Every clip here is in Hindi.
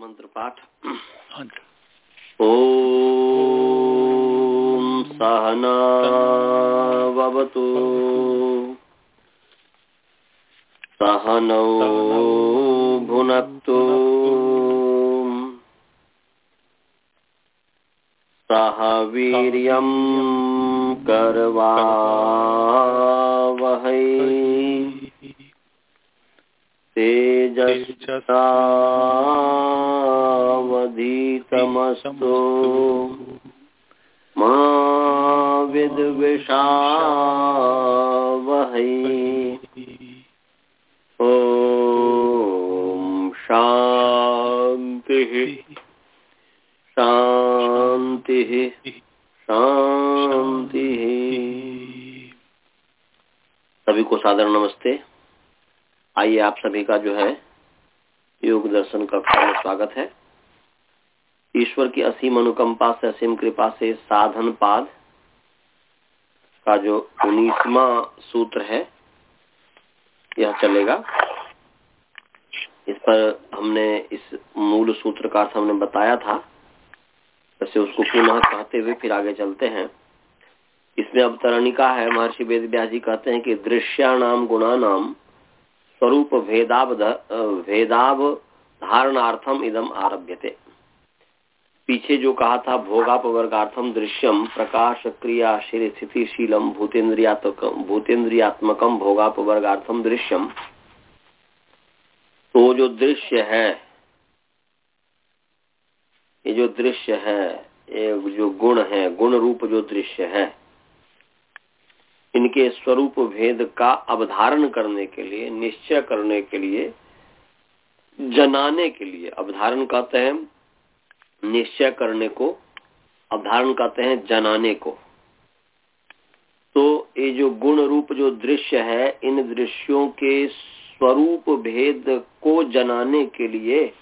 मंत्र। पाठ ॐ सहनावतु सहनौ भुनक्तु। सह वीर्यं करवावहै। तेजस्तावधीतमस्तु मा विद्विषावहै ॐ शान्तिः। शान्तिः। शान्तिः। सभी को सादर नमस्ते। आइए आप सभी का जो है योग दर्शन कक्षा में स्वागत है। ईश्वर की असीम अनुकंपा से, असीम कृपा से साधन पाद का जो उन्नीसवा सूत्र है, यह चलेगा। इस पर हमने इस मूल सूत्र का हमने बताया था। वैसे उसको पुनः कहते हुए फिर आगे चलते हैं। इसमें अवतरणिका है, महर्षि वेद जी कहते हैं कि दृश्याणाम गुणानाम स्वरूप भेदाव भेदाव धारणार्थम इदम आरभ्यते। पीछे जो कहा था, भोगापवर्गार्थम दृश्यम प्रकाश क्रिया शरीर स्थितिशीलम भूतेन्द्रियात्मकम भूतेन्द्रियात्मकम भोगापवर्गार्थम दृश्यम। तो जो दृश्य है, ये जो दृश्य है, ये जो गुण है, गुण रूप जो दृश्य है इनके स्वरूप भेद का अवधारण करने के लिए, निश्चय करने के लिए, जनाने के लिए अवधारण कहते हैं। निश्चय करने को, अवधारण कहते हैं जनाने को। तो ये जो गुण रूप, जो दृश्य है, इन दृश्यों के स्वरूप भेद को जनाने के लिए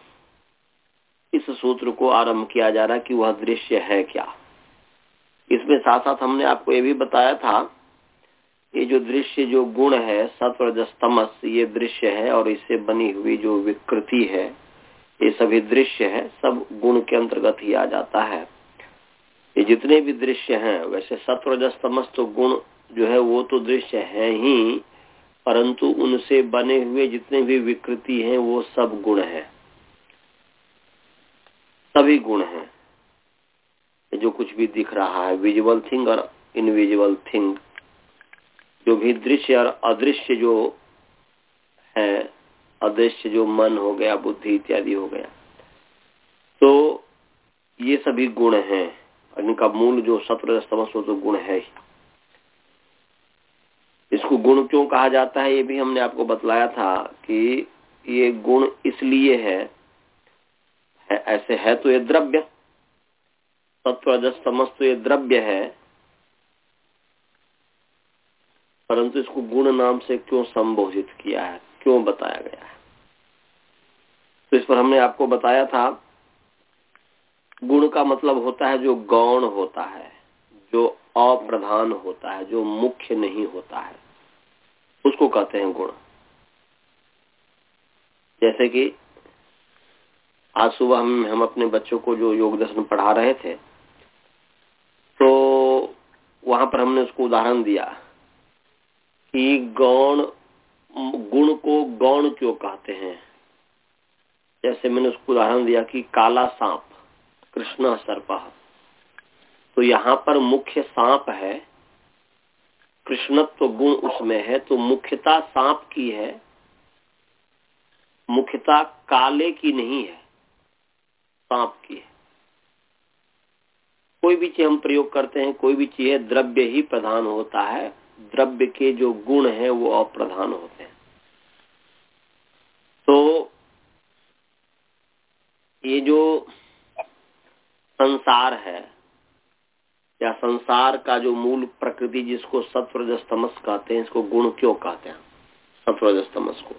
इस सूत्र को आरंभ किया जा रहा है कि वह दृश्य है क्या। इसमें साथ साथ हमने आपको ये भी बताया था ये जो दृश्य, जो गुण है, सत्वरजस्तमस, ये दृश्य है और इससे बनी हुई जो विकृति है, ये सभी दृश्य है, सब गुण के अंतर्गत ही आ जाता है। ये जितने भी दृश्य हैं, वैसे सत्वरजस्तमस तो गुण जो है, वो तो दृश्य है ही, परंतु उनसे बने हुए जितने भी विकृति हैं, वो सब गुण है। सभी गुण हैं। जो कुछ भी दिख रहा है विजुअल थिंग और इनविजुअल थिंग जो भी दृश्य और अदृश्य जो है अदृश्य जो मन हो गया बुद्धि इत्यादि हो गया तो ये सभी गुण हैं। इनका मूल जो सत्र तो गुण है ही। इसको गुण क्यों कहा जाता है ये भी हमने आपको बतलाया था कि ये गुण इसलिए है, है ऐसे है तो ये द्रव्य सत्व समस्त तो ये द्रव्य है परंतु इसको गुण नाम से क्यों संबोधित किया है? क्यों बताया गया है? तो इस पर हमने आपको बताया था, गुण का मतलब होता है जो गौण होता है, जो अप्रधान होता है, जो मुख्य नहीं होता है। उसको कहते हैं गुण। जैसे कि आज सुबह हम हम अपने बच्चों को जो योग दर्शन पढ़ा रहे थे तो वहाँ पर हमने उसको उदाहरण दिया। कि गौण, गुण को गौण क्यों कहते हैं? जैसे मैंने उसको उदाहरण दिया कि काला सांप, कृष्णा सर्प। तो यहाँ पर मुख्य सांप है, कृष्णत्व तो गुण उसमें है तो मुख्यता सांप की है, मुख्यता काले की नहीं है, सांप की है। कोई भी चीज़ हम प्रयोग करते हैं, कोई भी चीज़ द्रव्य ही प्रधान होता है। द्रव्य के जो गुण हैं वो अप्रधान होते हैं। तो ये जो संसार है, या संसार का जो मूल प्रकृति जिसको सत्वरजस्तमस कहते हैं, इसको गुण क्यों कहते हैं? सत्वरजस्तमस को।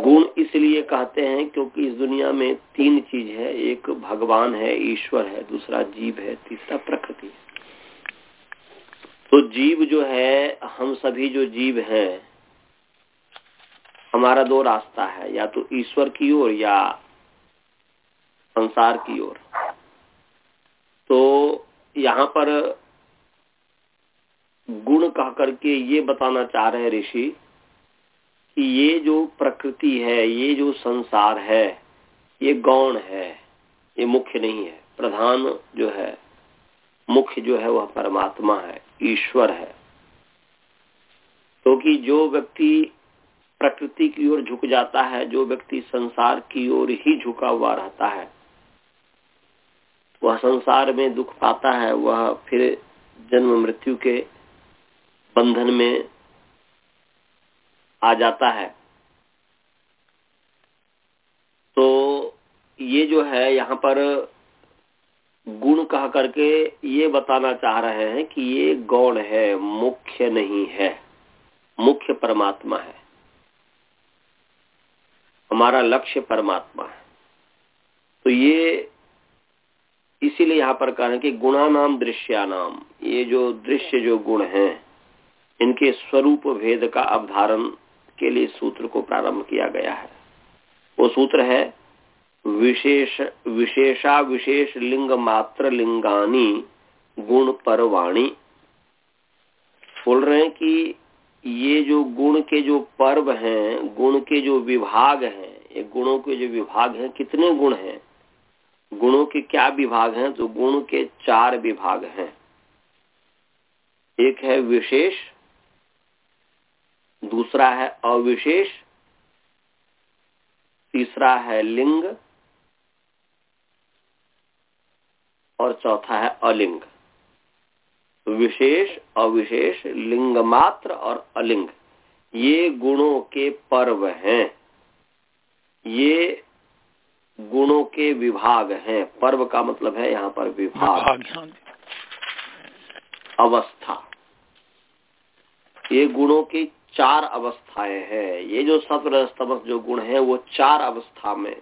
गुण इसलिए कहते हैं क्योंकि इस दुनिया में तीन चीज़ है, एक भगवान है, ईश्वर है, दूसरा जीव है, तीसरा प्रकृति है। तो जीव जो है, हम सभी जो जीव हैं, हमारा दो रास्ता है, या तो ईश्वर की ओर या संसार की ओर। तो यहाँ पर गुण कह करके ये बताना चाह रहे हैं ऋषि, कि ये जो प्रकृति है, ये जो संसार है, ये गौण है, ये मुख्य नहीं है, प्रधान जो है मुख्य जो है वह परमात्मा है, ईश्वर है। क्योंकि तो जो व्यक्ति प्रकृति की ओर झुक जाता है, जो व्यक्ति संसार की ओर ही झुका हुआ रहता है, वह संसार में दुख पाता है, वह फिर जन्म मृत्यु के बंधन में आ जाता है। तो ये जो है यहाँ पर गुण कह करके ये बताना चाह रहे हैं कि ये गौण है, मुख्य नहीं है, मुख्य परमात्मा है। हमारा लक्ष्य परमात्मा है। तो ये इसीलिए यहाँ पर कह रहे हैं कि गुणा नाम दृश्या नाम ये जो दृश्य, जो गुण हैं, इनके स्वरूप भेद का अवधारण के लिए सूत्र को प्रारंभ किया गया है। वो सूत्र है विशेष, विशेषा विशेष लिंग मात्र लिंगानी गुण परवाणी। बोल रहे हैं कि ये जो गुण के जो पर्व हैं, गुण के जो विभाग हैं, ये गुणों के जो विभाग हैं, कितने गुण हैं? गुणों के क्या विभाग हैं? तो गुण के चार विभाग हैं। एक है विशेष, दूसरा है अविशेष, तीसरा है लिंग और चौथा है अलिंग। विशेष अविशेष लिंग मात्र और अलिंग। ये गुणों के पर्व हैं। ये गुणों के विभाग हैं। पर्व का मतलब है यहाँ पर विभाग। हाँ अवस्था। ये गुणों की चार अवस्थाएँ हैं। ये जो सत्र तमस जो गुण है वो चार अवस्था में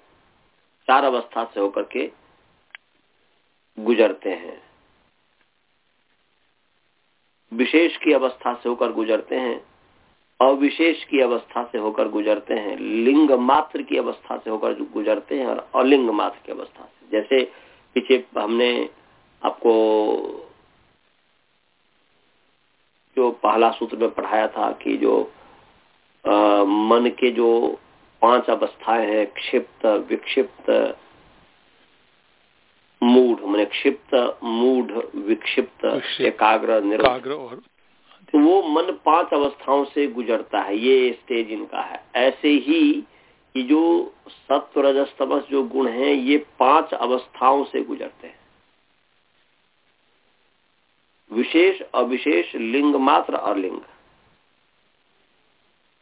चार अवस्था से होकर के गुजरते हैं। विशेष की अवस्था से होकर गुजरते हैं अविशेष की अवस्था से होकर गुजरते हैं लिंग मात्र की अवस्था से होकर गुजरते हैं और अलिंग मात्र की अवस्था से। जैसे पीछे हमने आपको जो पहला सूत्र में पढ़ाया था कि जो आ, मन के जो पाँच अवस्थाएँ हैं क्षिप्त विक्षिप्त मूढ़ मैंने क्षिप्त मूढ़ विक्षिप्त एकाग्र निराग्र और तो वो मन पाँच अवस्थाओं से गुजरता है ये स्टेज इनका है। ऐसे ही कि जो सत्व रजस्तमस जो गुण हैं ये पाँच अवस्थाओं से गुजरते हैं। विशेष अविशेष लिंग मात्र और लिंग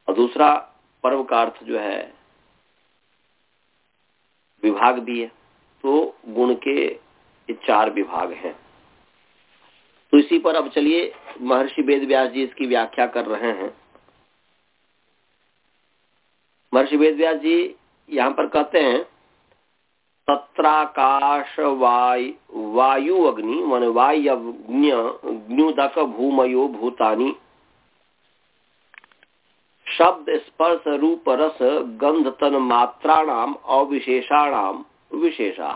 और दूसरा पर्व का अर्थ जो है विभाग भी है। तो गुण के चार विभाग हैं। तो इसी पर अब चलिए, महर्षि वेद व्यास जी इसकी व्याख्या कर रहे हैं। महर्षि वेद जी यहाँ पर कहते हैं तत्राकाश वायु वायु अग्नि मन वायुदक भूमयो भूतानी, शब्द स्पर्श रूप रस गंध तन मात्राणाम अविशेषाणाम विशेषा।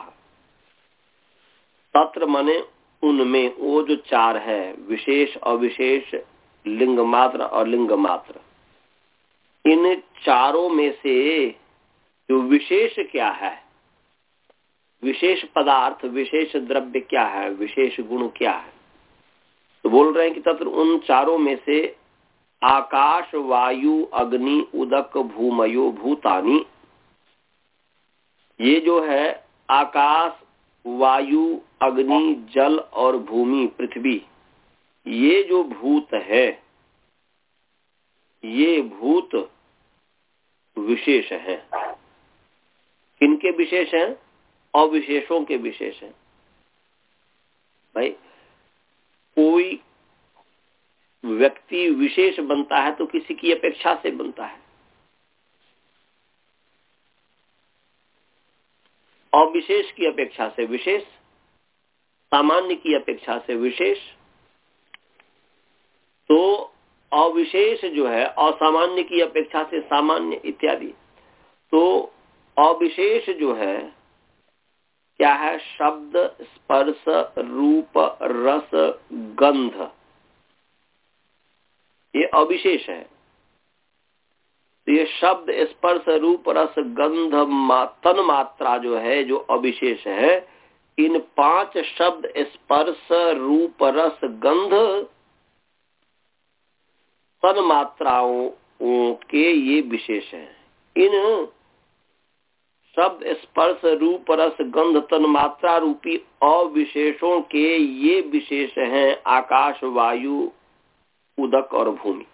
तत्र मने उनमें वो जो चार है, विशेष, अविशेष लिंग मात्र और लिंग मात्र इन चारों में से जो विशेष क्या है, विशेष पदार्थ, विशेष द्रव्य क्या है, विशेष गुण क्या है तो बोल रहे हैं कि तत्र उन चारों में से आकाश, वायु, अग्नि, उदक, भूमयो, भूतानी ये जो है आकाश, वायु, अग्नि, जल और भूमि, पृथ्वी, ये जो भूत है, ये भूत विशेष है। किनके विशेष हैं? अविशेषों के विशेष हैं। भाई, कोई व्यक्ति विशेष बनता है तो किसी की अपेक्षा से बनता है। अविशेष की अपेक्षा से विशेष, सामान्य की अपेक्षा से विशेष तो अविशेष जो है, असामान्य की अपेक्षा से सामान्य इत्यादि। तो अविशेष जो है, क्या है? शब्द, स्पर्श, रूप, रस, गंध। ये अविशेष है। तो ये शब्द स्पर्श रूप रस गंध तन मात्रा जो है, जो अविशेष है, इन पाँच शब्द स्पर्श रूप रस गंध तन मात्राओं के ये विशेष हैं। इन शब्द स्पर्श रूप रस गंध तन मात्रा रूपी अविशेषों के ये विशेष हैं, आकाश, वायु, उदक और भूमि।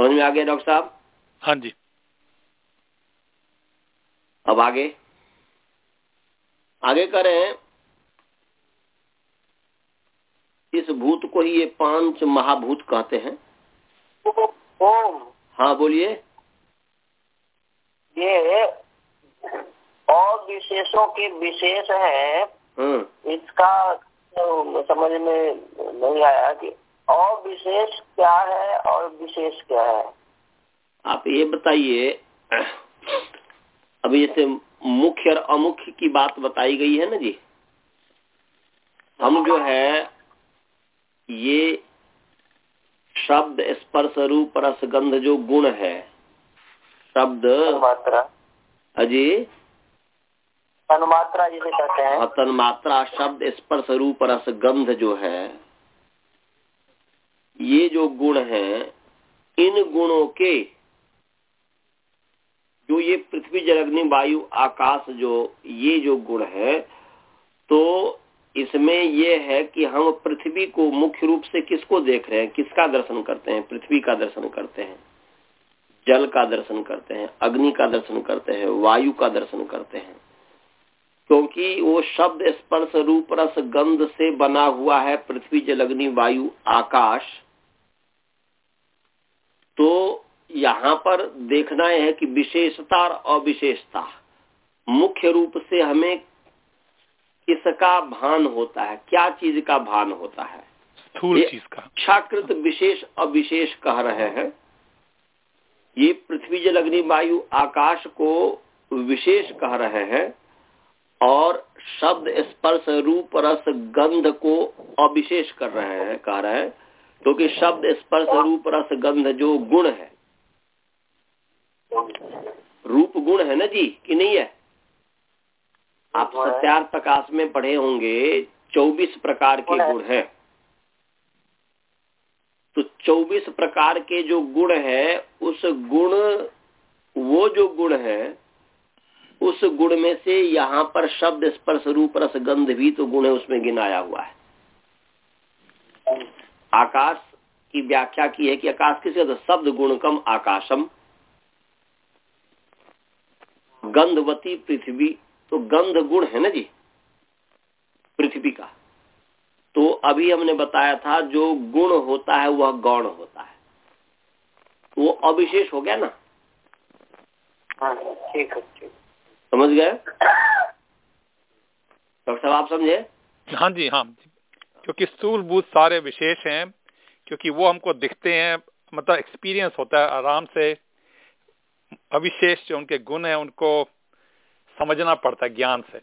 समझ में आ गया, डॉक्टर साहब? हाँ जी। अब आगे। आगे करें इस भूत को ही ये पाँच महाभूत कहते हैं। ओम। हाँ बोलिए। ये और विशेषों के विशेष है। हम्म। इसका तो समझ में नहीं आया कि और विशेष क्या है और विशेष क्या है। आप ये बताइए अभी जैसे मुख्य और अमुख्य की बात बताई गई है ना जी हम जो है ये शब्द स्पर्श रूप रसगंध जो गुण है शब्द मात्रा अजी अनुमात्रा जिसे कहते हैं। तन मात्रा शब्द स्पर्श रूप रस गंध जो है ये जो गुण है इन गुणों के जो ये पृथ्वी जल अग्नि वायु, आकाश जो, ये जो गुण है तो इसमें ये है कि हम पृथ्वी को मुख्य रूप से किसको देख रहे हैं? किसका दर्शन करते हैं? पृथ्वी का दर्शन करते हैं। जल का दर्शन करते हैं, अग्नि का दर्शन करते हैं, वायु का दर्शन करते हैं। क्योंकि वो शब्द स्पर्श, रूप, रस, गंध से बना हुआ है पृथ्वी जल, अग्नि, वायु, आकाश। तो यहाँ पर देखना है कि विशेषता और अविशेषता मुख्य रूप से हमें किसका भान होता है क्या चीज़ का भान होता है? स्थूल चीज़ का। इच्छाकृत विशेष अविशेष कह रहे हैं। ये पृथ्वी जल अग्नि वायु आकाश को विशेष कह रहे हैं और शब्द स्पर्श रूप रस गंध को अविशेष कर रहे हैं कह रहे हैं क्योंकि तो शब्द स्पर्श रूप रस गंध जो गुण है। रूप गुण है ना जी कि नहीं है? आप सत्यार प्रकाश में पढ़े होंगे चौबीस प्रकार के गुण हैं। तो चौबीस प्रकार के जो गुण है उस गुण वो जो गुण है उस गुण में से यहाँ पर शब्द स्पर्श रूप रस गंध भी तो गुण है उसमें गिनाया हुआ है। आकाश की व्याख्या की है कि आकाश किसे तो शब्द गुणकम आकाशम। गंधवती पृथ्वी तो गंध गुण है ना जी? पृथ्वी का। तो अभी हमने बताया था जो गुण होता है वह गौण होता है। वो अविशेष हो गया ना? हाँ, ठीक है ठीक समझ गए? डॉक्टर साहब आप समझे? हाँ जी हाँ। क्योंकि स्थूल भूत सारे विशेष हैं क्योंकि वो हमको दिखते हैं मतलब एक्सपीरियंस होता है आराम से। अविशेष जो उनके गुण है उनको समझना पड़ता है ज्ञान से।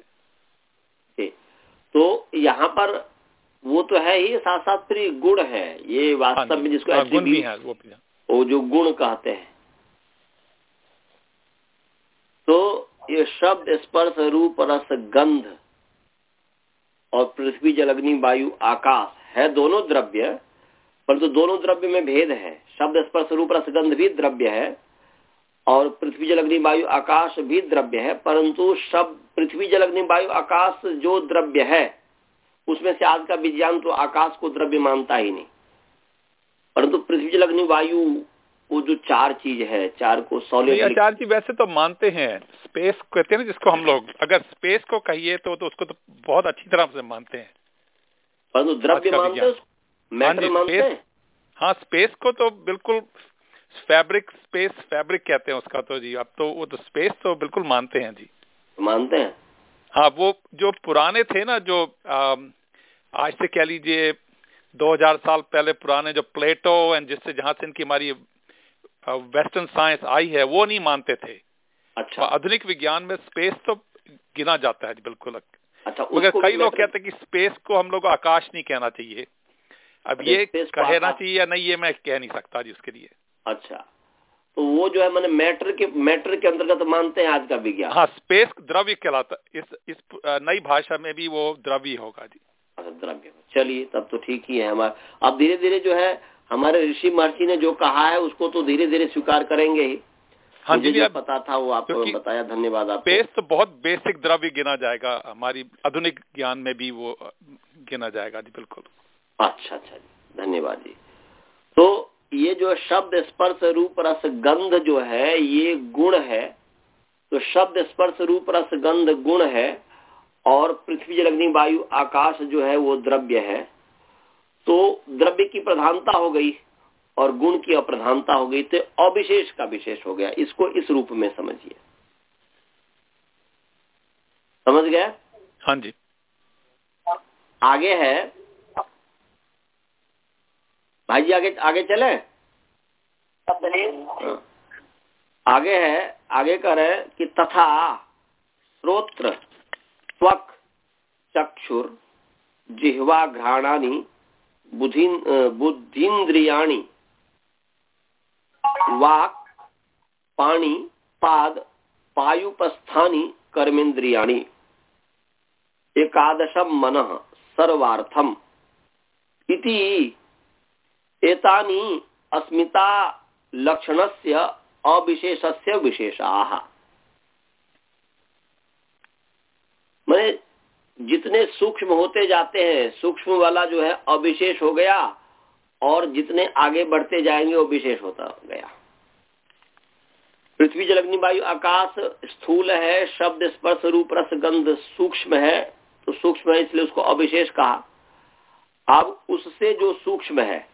तो यहाँ पर वो तो है ही साथ साथ फिर गुण है। ये वास्तव हाँ में जिसको हाँ, गुण भी है वो भी वो जो गुण कहते हैं। तो ये शब्द स्पर्श रूप रस गंध और पृथ्वी जल अग्नि वायु आकाश है दोनों द्रव्य परंतु तो दोनों द्रव्य में भेद है। शब्द स्पर्श रूप रस गंध भी द्रव्य है। और पृथ्वी जल अग्नि वायु आकाश भी द्रव्य है परंतु सब पृथ्वी जल अग्नि वायु आकाश जो द्रव्य है उसमें से आज का विज्ञान तो आकाश को द्रव्य मानता ही नहीं। परंतु पृथ्वी जल अग्नि वायु वो जो चार चीज़ है चार को सॉलिड चार चीज़ वैसे तो मानते हैं स्पेस कहते हैं ना जिसको हम लोग अगर स्पेस को कहिए तो, तो उसको तो बहुत अच्छी तरह से मानते हैं। परंतु द्रव्य मानते मैटर मानते हैं? हाँ स्पेस को तो बिल्कुल फैब्रिक स्पेस फैब्रिक कहते हैं उसका तो जी। अब तो वो तो स्पेस तो बिल्कुल मानते हैं जी। मानते हैं? हाँ वो जो पुराने थे ना जो आ, आज से कह लीजिए 2000 साल पहले पुराने जो प्लेटो एंड जिससे जहाँ से इनकी हमारी वेस्टर्न साइंस आई है वो नहीं मानते थे। अच्छा। आधुनिक विज्ञान में स्पेस तो गिना जाता है बिल्कुल। अच्छा मगर कई लोग कहते हैं कि स्पेस को हम लोग आकाश नहीं कहना चाहिए। अब ये कहना चाहिए या नहीं ये मैं कह नहीं सकता जी उसके लिए। अच्छा। तो वो जो है मैंने मैटर के मैटर के अंतर्गत मानते हैं आज का विज्ञान। हाँ स्पेस द्रव्य कहलाता इस इस नई भाषा में भी वो द्रव्य होगा जी। अच्छा द्रव्य। चलिए तब तो ठीक ही है हमारा। अब धीरे धीरे जो है हमारे ऋषि महर्षि ने जो कहा है उसको तो धीरे धीरे स्वीकार करेंगे ही। हाँ जी जो पता था वो आपको बताया। धन्यवाद आप स्पेस तो बहुत बेसिक द्रव्य गिना जाएगा। हमारी आधुनिक ज्ञान में भी वो गिना जाएगा जी बिल्कुल। अच्छा अच्छा जी। धन्यवाद जी। तो ये जो शब्द स्पर्श रूप रस गंध जो है ये गुण है। तो शब्द स्पर्श रूप रस गंध गुण है और पृथ्वी जल अग्नि वायु आकाश जो है वो द्रव्य है। तो द्रव्य की प्रधानता हो गई और गुण की अप्रधानता हो गई तो अविशेष का विशेष हो गया। इसको इस रूप में समझिए। समझ गया हाँ जी। आगे है भाई जी आगे आगे चले? हाँ। आगे है आगे कर है कि तथा श्रोत्र त्वक चक्षुर जिह्वा घ्राणानी बुद्धिन्द्रियाणी वाक पाणी पाद पायुपस्थानी कर्मेन्द्रियाणी। एकादशम मन सर्वार्थम। इति एतानी अस्मिता लक्षणस्य अविशेषस्य विशेषाः। मैंने जितने सूक्ष्म होते जाते हैं, सूक्ष्म वाला जो है अविशेष हो गया, और जितने आगे बढ़ते जाएँगे वो विशेष होता गया। पृथ्वी जल अग्नि वायु आकाश स्थूल है, शब्द स्पर्श रूप रस गंध सूक्ष्म है तो सूक्ष्म है इसलिए उसको अविशेष कहा। अब उससे जो सूक्ष्म है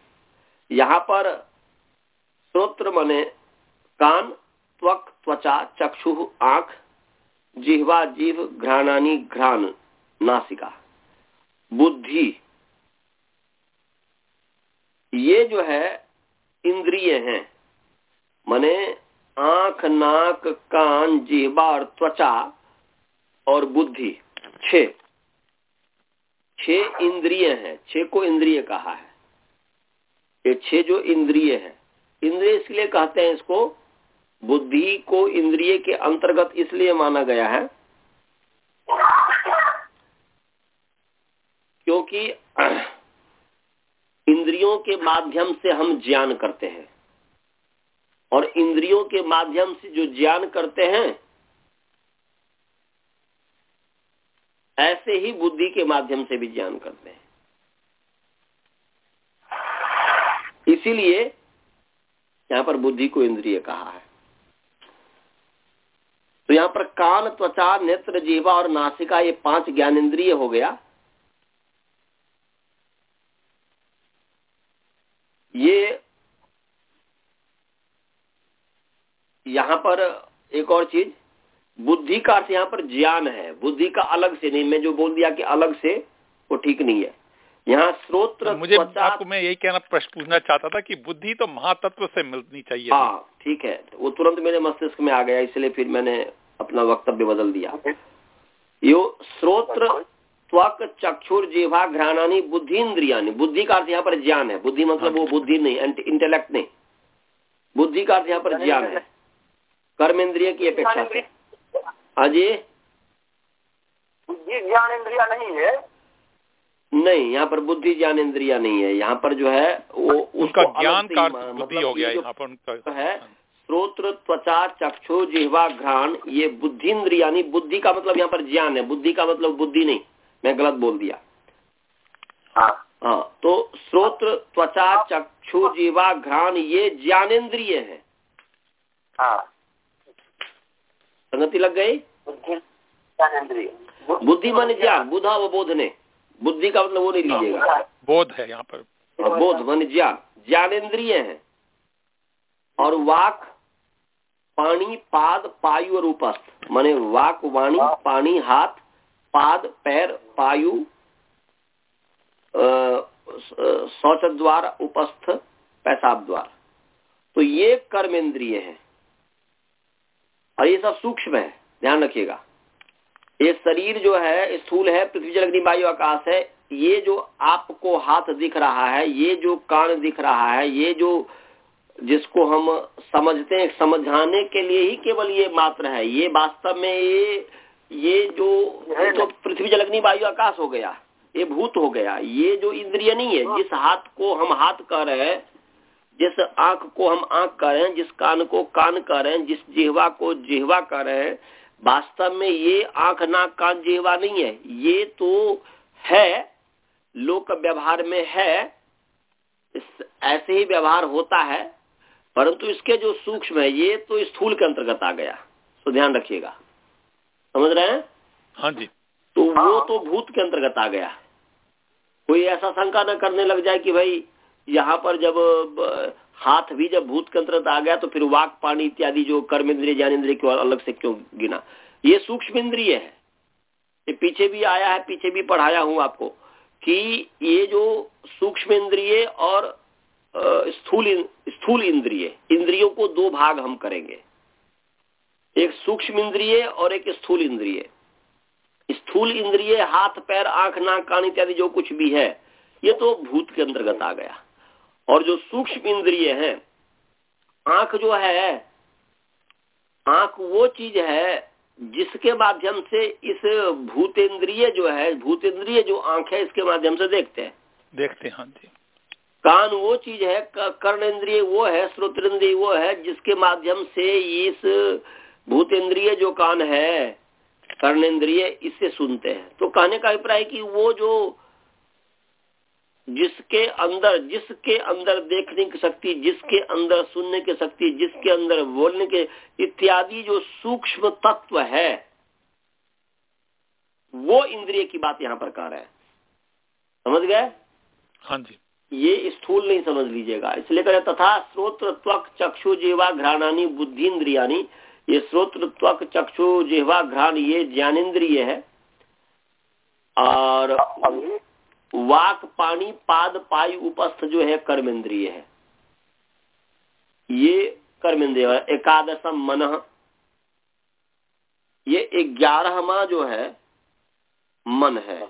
यहाँ पर श्रोत्र मने कान, त्वक, त्वचा, चक्षु, आँख, जिहवा जीव घ्राणानी, घ्राण, नासिका। बुद्धि। ये जो है, इंद्रिय हैं। मने आँख, नाक, कान, जिहवा और त्वचा और बुद्धि। छे। छे इंद्रिय हैं। छे को इंद्रिय कहा है। ये छह जो इंद्रिय है। इंद्रिय इसलिए कहते हैं इसको, बुद्धि को इंद्रिय के अंतर्गत इसलिए माना गया है, क्योंकि इंद्रियों के माध्यम से हम ज्ञान करते हैं। और इंद्रियों के माध्यम से जो ज्ञान करते हैं, ऐसे ही बुद्धि के माध्यम से भी ज्ञान करते हैं। इसीलिए यहाँ पर बुद्धि को इंद्रिय कहा है। तो यहाँ पर कान त्वचा, नेत्र, जीवा और नासिका, ये पाँच ज्ञान इंद्रिय हो गया। ये यहाँ पर एक और चीज़, बुद्धि का अर्थ यहाँ पर ज्ञान है। बुद्धि का अलग से, नहीं, मैं जो बोल दिया कि अलग से, वो ठीक नहीं है। यहाँ स्रोत्र तो मुझे आपको मैं यही कहना प्रश्न पूछना चाहता था कि बुद्धि तो महातत्व से मिलनी चाहिए हाँ ठीक है। वो तुरंत मेरे मस्तिष्क में आ गया इसलिए फिर मैंने अपना वक्तव्य बदल दिया। यो स्रोत्र त्वक चक्षुर जीवा घ्राणानी बुद्धि इंद्रिया बुद्धि का अर्थ यहाँ पर ज्ञान है। बुद्धि मतलब हाँ वो बुद्धि नहीं इंटेलेक्ट नहीं। बुद्धि का अर्थ यहाँ पर ज्ञान है। कर्म इंद्रिय की अपेक्षा से। हाँ जी। बुद्धि ज्ञान इंद्रिया नहीं है। नहीं यहाँ पर बुद्धि ज्ञान इंद्रिया नहीं है। यहाँ पर जो है वो उसका ज्ञान का बुद्धि हो गया यहाँ पर है स्रोत्र त्वचा चक्षु जिहवा घ्राण ये बुद्धि इंद्रिया नहीं बुद्धि का मतलब यहाँ पर ज्ञान है। बुद्धि का मतलब बुद्धि नहीं। मैं गलत बोल दिया। हाँ। हाँ तो स्रोत्र त्वचा चक्षु जीवा घ्राण ये ज्ञानेन्द्रिय है। हाँ। संगति लग गई? बुद्धि मान ज्ञान बुधा व बोध ने बुद्धि का मतलब वो नहीं लीजिएगा। बोध है यहाँ पर। हाँ, बोध मान ज्ञान ज्ञानेन्द्रिय है। और वाक पानी पाद पायु और उपस्थ माने वाक वाणी पानी हाथ पाद पैर पायु शौच द्वार उपस्थ पैसाब द्वार तो ये कर्मेंद्रिय है। और ये सब सूक्ष्म है। ध्यान रखिएगा। ये शरीर जो है स्थूल है पृथ्वी जल अग्नि वायु आकाश है ये जो आपको हाथ दिख रहा है ये जो कान दिख रहा है ये जो जिसको हम समझते हैं समझाने के लिए ही केवल ये मात्र है। ये वास्तव में ये ये जो तो पृथ्वी जल अग्नि वायु आकाश हो गया ये भूत हो गया ये जो इंद्रिय नहीं है जिस हाथ को हम हाथ कह रहे हैं जिस आँख को हम आँख कह रहे हैं जिस कान को कान कह रहे हैं जिस जिहवा को जिहवा कह रहे हैं वास्तव में ये आँख नाक कान जिहवा नहीं है। ये तो है लोक व्यवहार में है इस ऐसे ही व्यवहार होता है परंतु इसके जो सूक्ष्म है ये तो स्थूल के अंतर्गत आ गया। तो ध्यान रखिएगा। समझ रहे हैं? हाँ जी। तो वो तो भूत के अंतर्गत आ गया। कोई ऐसा शंका न करने लग जाए कि भाई यहाँ पर जब हाथ भी जब भूत के अंतर्गत आ गया तो फिर वाक, पानी इत्यादि जो कर्म इंद्रिय ज्ञान इंद्रिय क्यों अलग से क्यों गिना? ये सूक्ष्म इंद्रिय है। ये पीछे भी आया है, पीछे भी पढ़ाया हूँ आपको कि ये जो सूक्ष्म इंद्रिय और स्थूल स्थूल इंद्रिय, इंद्रियों को दो भाग हम करेंगे। एक सूक्ष्म इंद्रिय और एक स्थूल इंद्रिय। स्थूल इंद्रिय, हाथ, पैर, आँख, नाक, कान इत्यादि जो कुछ भी है, ये तो भूत के अंतर्गत आ गया। और जो सूक्ष्म इंद्रिय है आँख जो है आँख वो चीज़ है जिसके माध्यम से इस भूतेंद्रिय जो है भूतेंद्रिय जो आँख है इसके माध्यम से देखते हैं। देखते हैं हाँ जी। कान वो चीज़ है कर्ण इंद्रिय वो है श्रोतेंद्रिय वो है जिसके माध्यम से इस भूतेंद्रिय जो कान है कर्णेंद्रिय इससे सुनते हैं। तो कहने का अभिप्राय कि वो जो जिसके अंदर जिसके अंदर देखने की शक्ति जिसके अंदर सुनने की शक्ति जिसके अंदर बोलने के इत्यादि जो सूक्ष्म तत्व है वो इंद्रिय की बात यहाँ पर कह रहे हैं। समझ गए? हाँ जी। ये स्थूल नहीं समझ लीजिएगा। इसलिए कह तथा स्रोत्र त्वक चक्षु जीवा घ्राणानी बुद्धि इंद्रियानी ये स्रोत्र त्वक चक्षु जिहवा घ्राण ये ज्ञानेन्द्रिय है। और वाक, पानी, पाद, पायु, उपस्थ जो है कर्मेंद्रिय है। ये कर्मेंद्रिय है। एकादशम मन। ये ग्यारहवा जो है, मन है।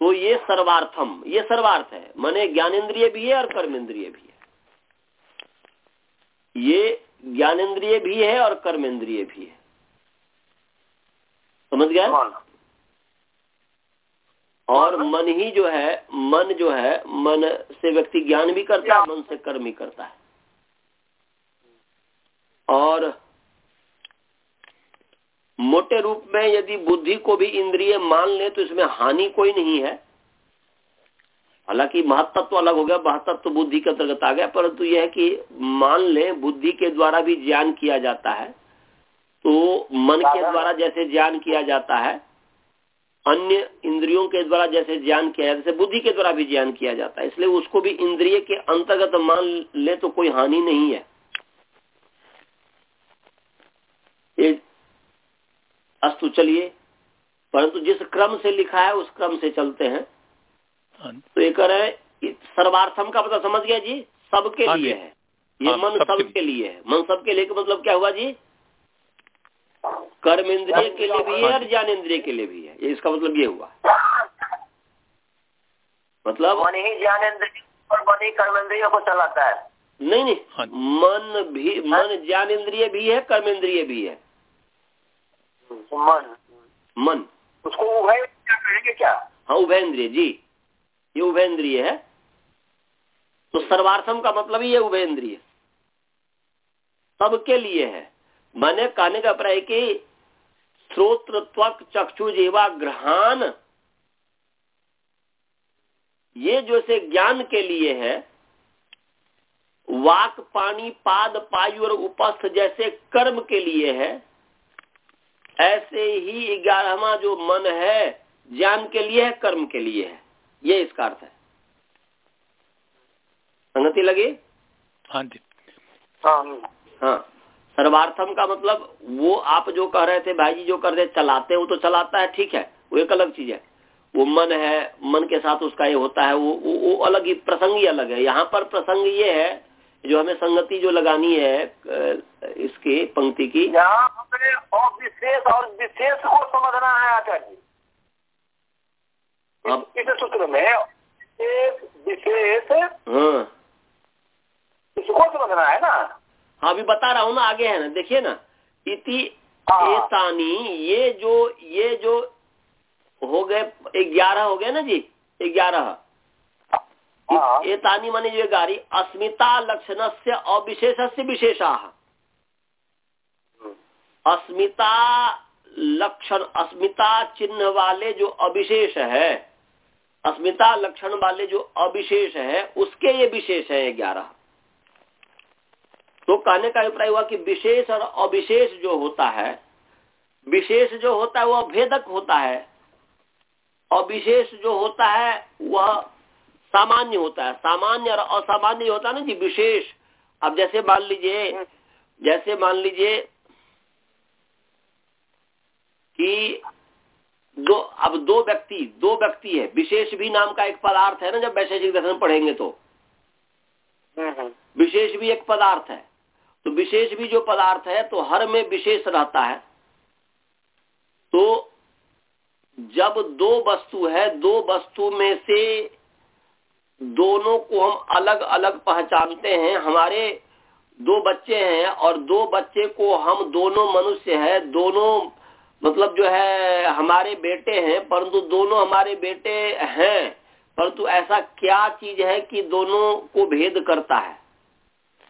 तो ये सर्वार्थम, ये सर्वार्थ है। मने ज्ञानेन्द्रिय भी है और कर्मेंद्रिय भी है। ये ज्ञानेन्द्रिय भी है और कर्मेंद्रिय भी है। समझ गया और मन ही जो है मन जो है मन से व्यक्ति ज्ञान भी करता है मन से कर्म भी करता है। और मोटे रूप में यदि बुद्धि को भी इंद्रिय मान ले तो इसमें हानि कोई नहीं है। हालाँकि महत्व तो अलग हो गया महत्व तो बुद्धि के अंतर्गत आ गया परंतु यह है कि मान ले बुद्धि के द्वारा भी ज्ञान किया जाता है तो मन के द्वारा जैसे ज्ञान किया जाता है अन्य इंद्रियों के द्वारा जैसे ज्ञान किया जाता है जैसे बुद्धि के द्वारा भी ज्ञान किया जाता है इसलिए उसको भी इंद्रिय के अंतर्गत मान ले तो कोई हानि नहीं है। अस्तु चलिए परंतु जिस क्रम से लिखा है उस क्रम से चलते हैं। हाँ। तो ये कह रहे सर्वार्थम का पता समझ गया जी? सबके हाँ लिए है। ये हाँ, मन सबके लिए है। मन सबके लिए मतलब क्या हुआ जी? कर्म इंद्रिय के लिए भी है और ज्ञान इंद्रिय के लिए भी है। ये इसका मतलब ये हुआ। मतलब मन ही ज्ञान इंद्रिय और मन ही कर्म इंद्रिय को चलाता है। नहीं नहीं। हाँ। मन भी मन ज्ञान इंद्रिय भी है कर्म इंद्रिय भी है। मन। मन। उसको उभय क्या कहेंगे क्या? हाँ उभय इंद्रिय जी। ये उभेन्द्रिय है। तो सर्वार्थम का मतलब ही है उभेन्द्रिय सबके लिए है। मैंने कहने का प्राय कि श्रोत्र त्वक चक्षु जीवा ग्रहण ये जो से ज्ञान के लिए है वाक पानी पाद पायु और उपस्थ जैसे कर्म के लिए है ऐसे ही ग्यारहवा जो मन है ज्ञान के लिए है कर्म के लिए है। ये इसका अर्थ है। संगति लगी? हाँ जी। हाँ। हाँ। सर्वार्थम का मतलब वो आप जो कह रहे थे भाई जी जो कर रहे चलाते वो तो चलाता है ठीक है वो एक अलग चीज़ है। वो मन है मन के साथ उसका ये होता है वो वो, वो अलग ही प्रसंग ही अलग है। यहाँ पर प्रसंग ये है जो हमें संगति जो लगानी है इसके पंक्ति की। यहाँ हमें और विशेष और विशेष को समझना है आचार्य अब इस सूत्र में विशेष विशेष हाँ। इसको समझना है ना। हाँ अभी बता रहा हूँ ना आगे है ना देखिए ना इति हाँ। एतानी ये जो ये जो हो गए ग्यारह हो गए ना जी ग्यारह। हाँ। एतानी माने जो गारी अस्मिता लक्षण से अविशेष से विशेषा। अस्मिता लक्षण अस्मिता चिन्ह वाले जो अविशेष है अस्मिता लक्षण वाले जो अविशेष है उसके ये विशेष है ग्यारह। तो कहने का अभिप्राय हुआ कि विशेष और अविशेष जो होता है विशेष जो होता है वह भेदक होता है। अविशेष जो होता है वह सामान्य होता है। सामान्य और असामान्य होता है ना जी विशेष। अब जैसे मान लीजिए जैसे मान लीजिए कि दो अब दो व्यक्ति दो व्यक्ति है। विशेष भी नाम का एक पदार्थ है ना जब वैशेषिक दर्शन पढ़ेंगे तो। हम्म, हम्म। विशेष भी एक पदार्थ है। तो विशेष भी जो पदार्थ है तो हर में विशेष रहता है। तो जब दो वस्तु है, दो वस्तु में से दोनों को हम अलग अलग पहचानते हैं। हमारे दो बच्चे हैं और दो बच्चे को हम दोनों मनुष्य है। दोनों मतलब जो है, हमारे बेटे हैं, परंतु दोनों हमारे बेटे हैं। परंतु ऐसा क्या चीज़ है कि दोनों को भेद करता है?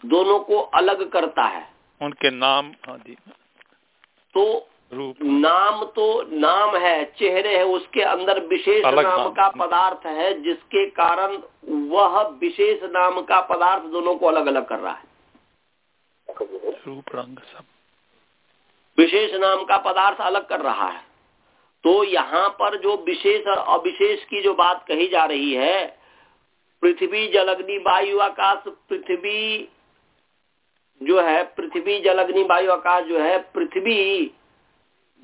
दोनों को अलग करता है। उनके नाम जी तो रूप। नाम तो नाम है चेहरे है उसके अंदर विशेष नाम नाम। का पदार्थ है जिसके कारण वह विशेष नाम का पदार्थ दोनों को अलग अलग कर रहा है। रूप रंग सब। विशेष नाम का पदार्थ अलग कर रहा है। तो यहाँ पर जो विशेष और अविशेष की जो बात कही जा रही है पृथ्वी जल अग्नि वायु आकाश पृथ्वी जो है पृथ्वी जल अग्नि वायु आकाश जो है पृथ्वी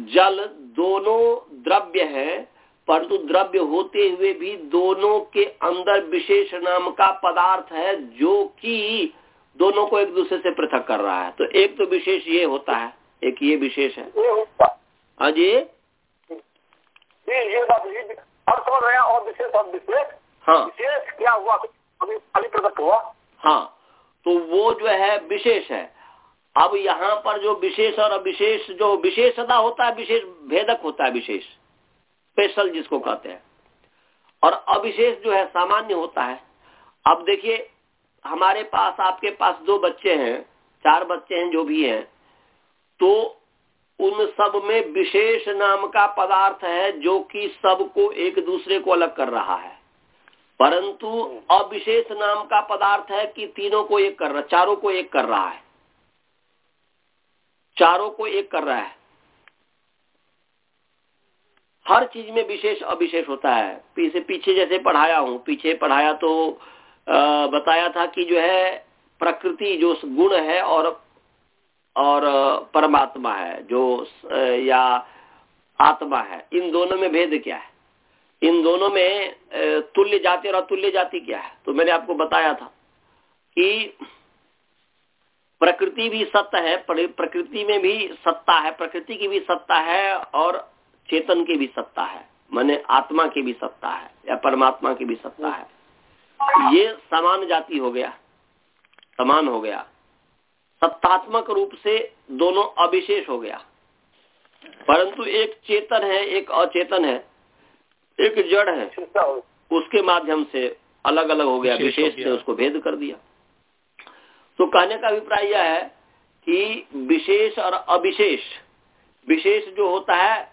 जल दोनों द्रव्य है परंतु द्रव्य होते हुए भी दोनों के अंदर विशेष नाम का पदार्थ है जो कि दोनों को एक दूसरे से पृथक कर रहा है। तो एक तो विशेष ये होता है एक ये विशेष है। हाँ जी? ये ये बात और समझ रहे हैं और विशेष और विशेष? हाँ। विशेष क्या हुआ? अभी अभी प्रकट हुआ? हाँ। तो वो जो है विशेष है। अब यहाँ पर जो विशेष और अविशेष, जो विशेषता होता है, विशेष भेदक होता है, विशेष स्पेशल जिसको कहते हैं। और अविशेष जो है सामान्य होता है। अब देखिए, हमारे पास, आपके पास दो बच्चे हैं, चार बच्चे हैं, जो भी हैं तो उन सब में विशेष नाम का पदार्थ है, जो कि सबको एक दूसरे को अलग कर रहा है। परंतु अविशेष नाम का पदार्थ है कि तीनों को एक कर रहा चारों को एक कर रहा है। चारों को एक कर रहा है। हर चीज़ में विशेष अविशेष होता है। पीछे पीछे जैसे पढ़ाया हूँ पीछे पढ़ाया तो आ, बताया था कि जो है प्रकृति जो गुण है और और परमात्मा है जो या आत्मा है इन दोनों में भेद क्या है? इन दोनों में तुल्य जाति और अतुल्य जाति क्या है? तो मैंने आपको बताया था कि प्रकृति भी सत्य है प्रकृति में भी सत्ता है, प्रकृति की भी सत्ता है और चेतन की भी सत्ता है, माने आत्मा की भी सत्ता है या परमात्मा की भी सत्ता है। ये समान जाति हो गया, समान हो गया। सत्तात्मक रूप से दोनों अविशेष हो गया। परंतु एक चेतन है, एक अचेतन है। एक जड़ है। उसके माध्यम से अलग अलग हो गया विशेष। ने उसको भेद कर दिया। तो कहने का अभिप्राय यह है कि विशेष और अविशेष विशेष जो होता है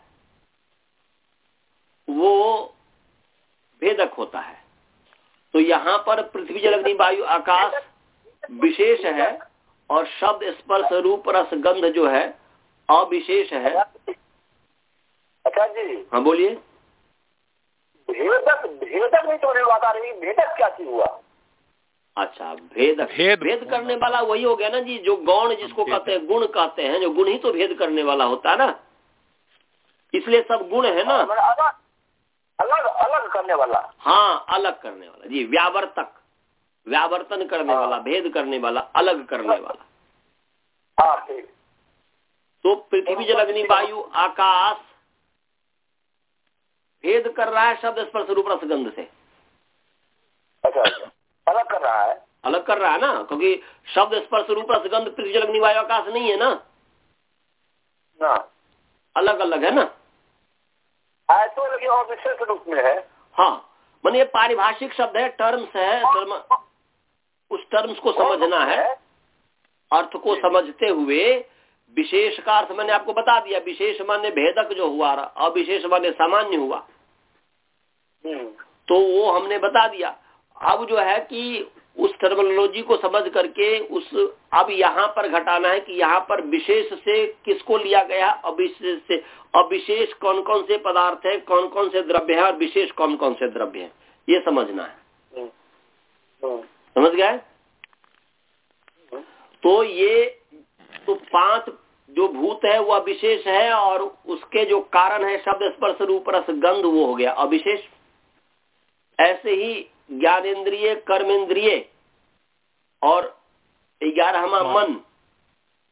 वो भेदक होता है। तो यहाँ पर पृथ्वी जल अग्नि वायु आकाश विशेष है और शब्द स्पर्श रूप रस गंध जो है अविशेष है। अच्छा जी। हाँ बोलिए। भेदक भेदक नहीं तो बता रही भेदक क्या चीज़ हुआ? अच्छा भेद भेद- भेद करने वाला वही हो गया ना जी जो गौण जिसको कहते हैं गुण कहते हैं जो गुण ही तो भेद करने वाला होता है ना। इसलिए सब गुण है ना। अलग अलग अलग करने वाला। हाँ अलग करने वाला। जी व्यावर्तक। व्यावर्तन करने हाँ। वाला भेद करने वाला अलग करने वाला। हाँ तो पृथ्वी जल अग्नि वायु आकाश भेद कर रहा है शब्द स्पर्श रूप रसगंध से। अच्छा अच्छा। अलग कर रहा है? अलग कर रहा है ना? क्योंकि शब्द स्पर्श रूप रसगंध पृथ्वी जल वायु आकाश नहीं है ना? ना। अलग अलग है ना? है तो लेकिन और विशेष रूप में है। हाँ। मैंने ये पारिभाषिक शब्द है टर्म्स है टर्म उस टर्म्स को समझना है। अर्थ को समझते हुए विशेष का अर्थ मैंने आपको बता दिया। विशेष मान्य भेदक जो हुआ अविशेष मान्य सामान्य हुआ। तो वो हमने बता दिया। अब जो है कि उस टर्मिनोलॉजी को समझ करके उस, अब यहाँ पर घटाना है कि यहाँ पर विशेष से किसको लिया गया? अविशेष से। अविशेष कौन कौन से पदार्थ है? कौन कौन से द्रव्य है? और विशेष कौन कौन से द्रव्य है? ये समझना है। समझ गए? तो ये तो पाँच जो भूत है, वो अविशेष है और उसके जो कारण है, शब्द स्पर्श रूप रस गंध, वो हो गया अविशेष। ऐसे ही ज्ञानेन्द्रिय कर्मेंद्रिय और ग्यारहवा मन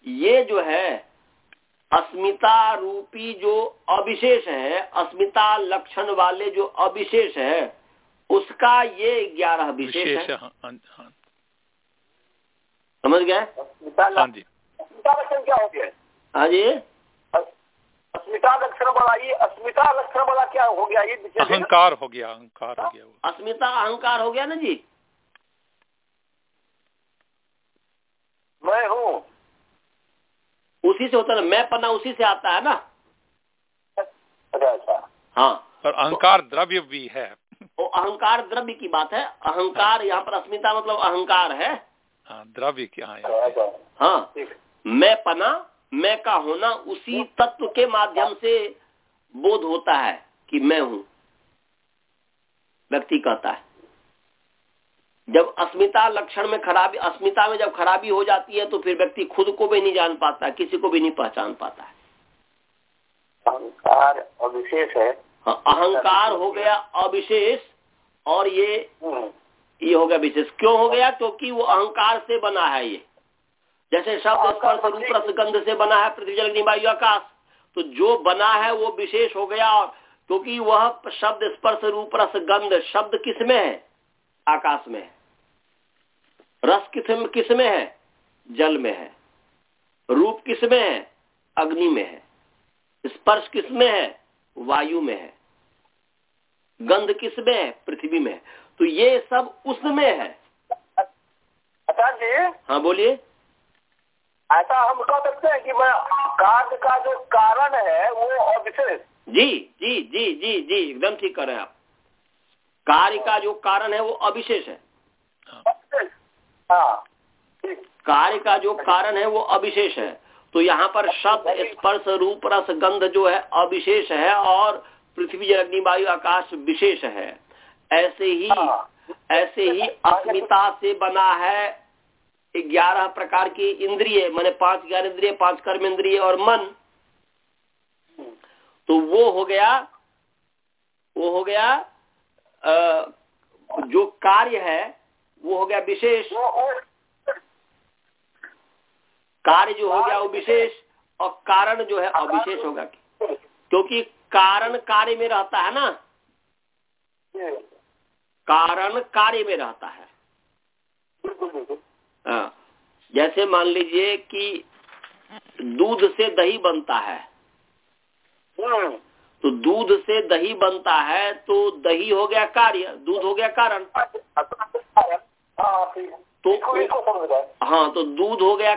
ये जो है अस्मिता रूपी जो अविशेष है अस्मिता लक्षण वाले जो अविशेष है उसका ये ग्यारह विशेष है। हाँ हाँ हाँ। समझ गए? अस्मिता हाँ अस्मिता लक्षण क्या हो गया हाँ जी। अस्मिता लक्षण वाला ये अस्मिता लक्षण वाला क्या हो गया? ये है? अहंकार हो गया अहंकार हो गया अस्मिता अहंकार हो गया ना जी? मैं हूँ। उसी से होता है मैं पना उसी से आता है ना? अच्छा अच्छा। हाँ। और अहंकार द्रव्य भी है। वो अहंकार द्रव्य की बात है। अहंकार हाँ। यहाँ पर अस्मिता मतलब अहंकार है। हाँ द्रव्य क्या है अच्छा, अच्छा। हाँ। मैं पना मैं का होना उसी तत्व के माध्यम से बोध होता है कि मैं हूँ। व्यक्ति कहता है। जब अस्मिता लक्षण में खराबी अस्मिता में जब खराबी हो जाती है तो फिर व्यक्ति खुद को भी नहीं जान पाता किसी को भी नहीं पहचान पाता है। अहंकार अविशेष है। हाँ, अहंकार हो गया अविशेष और ये हम्म, ये हो गया विशेष। क्यों हो गया? क्योंकि वो अहंकार से बना है ये। जैसे शब्द स्पर्श रूप रस गंध से बना है पृथ्वी जल अग्नि वायु आकाश। तो जो बना है वो विशेष हो गया और क्योंकि वह शब्द स्पर्श रूप रस गंध शब्द किसमें है? आकाश में है। रस किसमें किसमें है? जल में है। रूप किसमें है? अग्नि में है। स्पर्श किसमें है? वायु में है। गंध किसमें है? पृथ्वी में है। तो ये सब उसमें है। जी। हाँ बोलिए। ऐसा हम कह सकते हैं कि मैं कार्य का जो कारण है वो अविशेष। जी जी जी जी जी एकदम ठीक कर रहे हैं आप। कार्य का जो कारण है वो अविशेष है। हाँ कार्य का जो कारण है वो अविशेष है। तो यहाँ पर शब्द स्पर्श रूप रस गंध जो है अविशेष है और पृथ्वी जल अग्नि वायु आकाश विशेष है। ऐसे ही हाँ। ऐसे ही अस्मिता से बना है ग्यारह प्रकार की इंद्रिय माने पाँच ज्ञान इंद्रिय पाँच कर्म इंद्रिय और मन। तो वो हो गया वो हो गया अ, जो कार्य है वो हो गया विशेष। कार्य जो हो गया वो विशेष और कारण जो है अविशेष होगा क्योंकि कारण कार्य में रहता है ना? कारण कार्य में रहता हाँ, जैसे मान लीजिए कि दूध से दही बनता है। हम्म, तो दूध से दही बनता है तो दही हो गया कार्य दूध हो गया कारण। हाँ तो समझ गए हाँ। तो दूध हो गया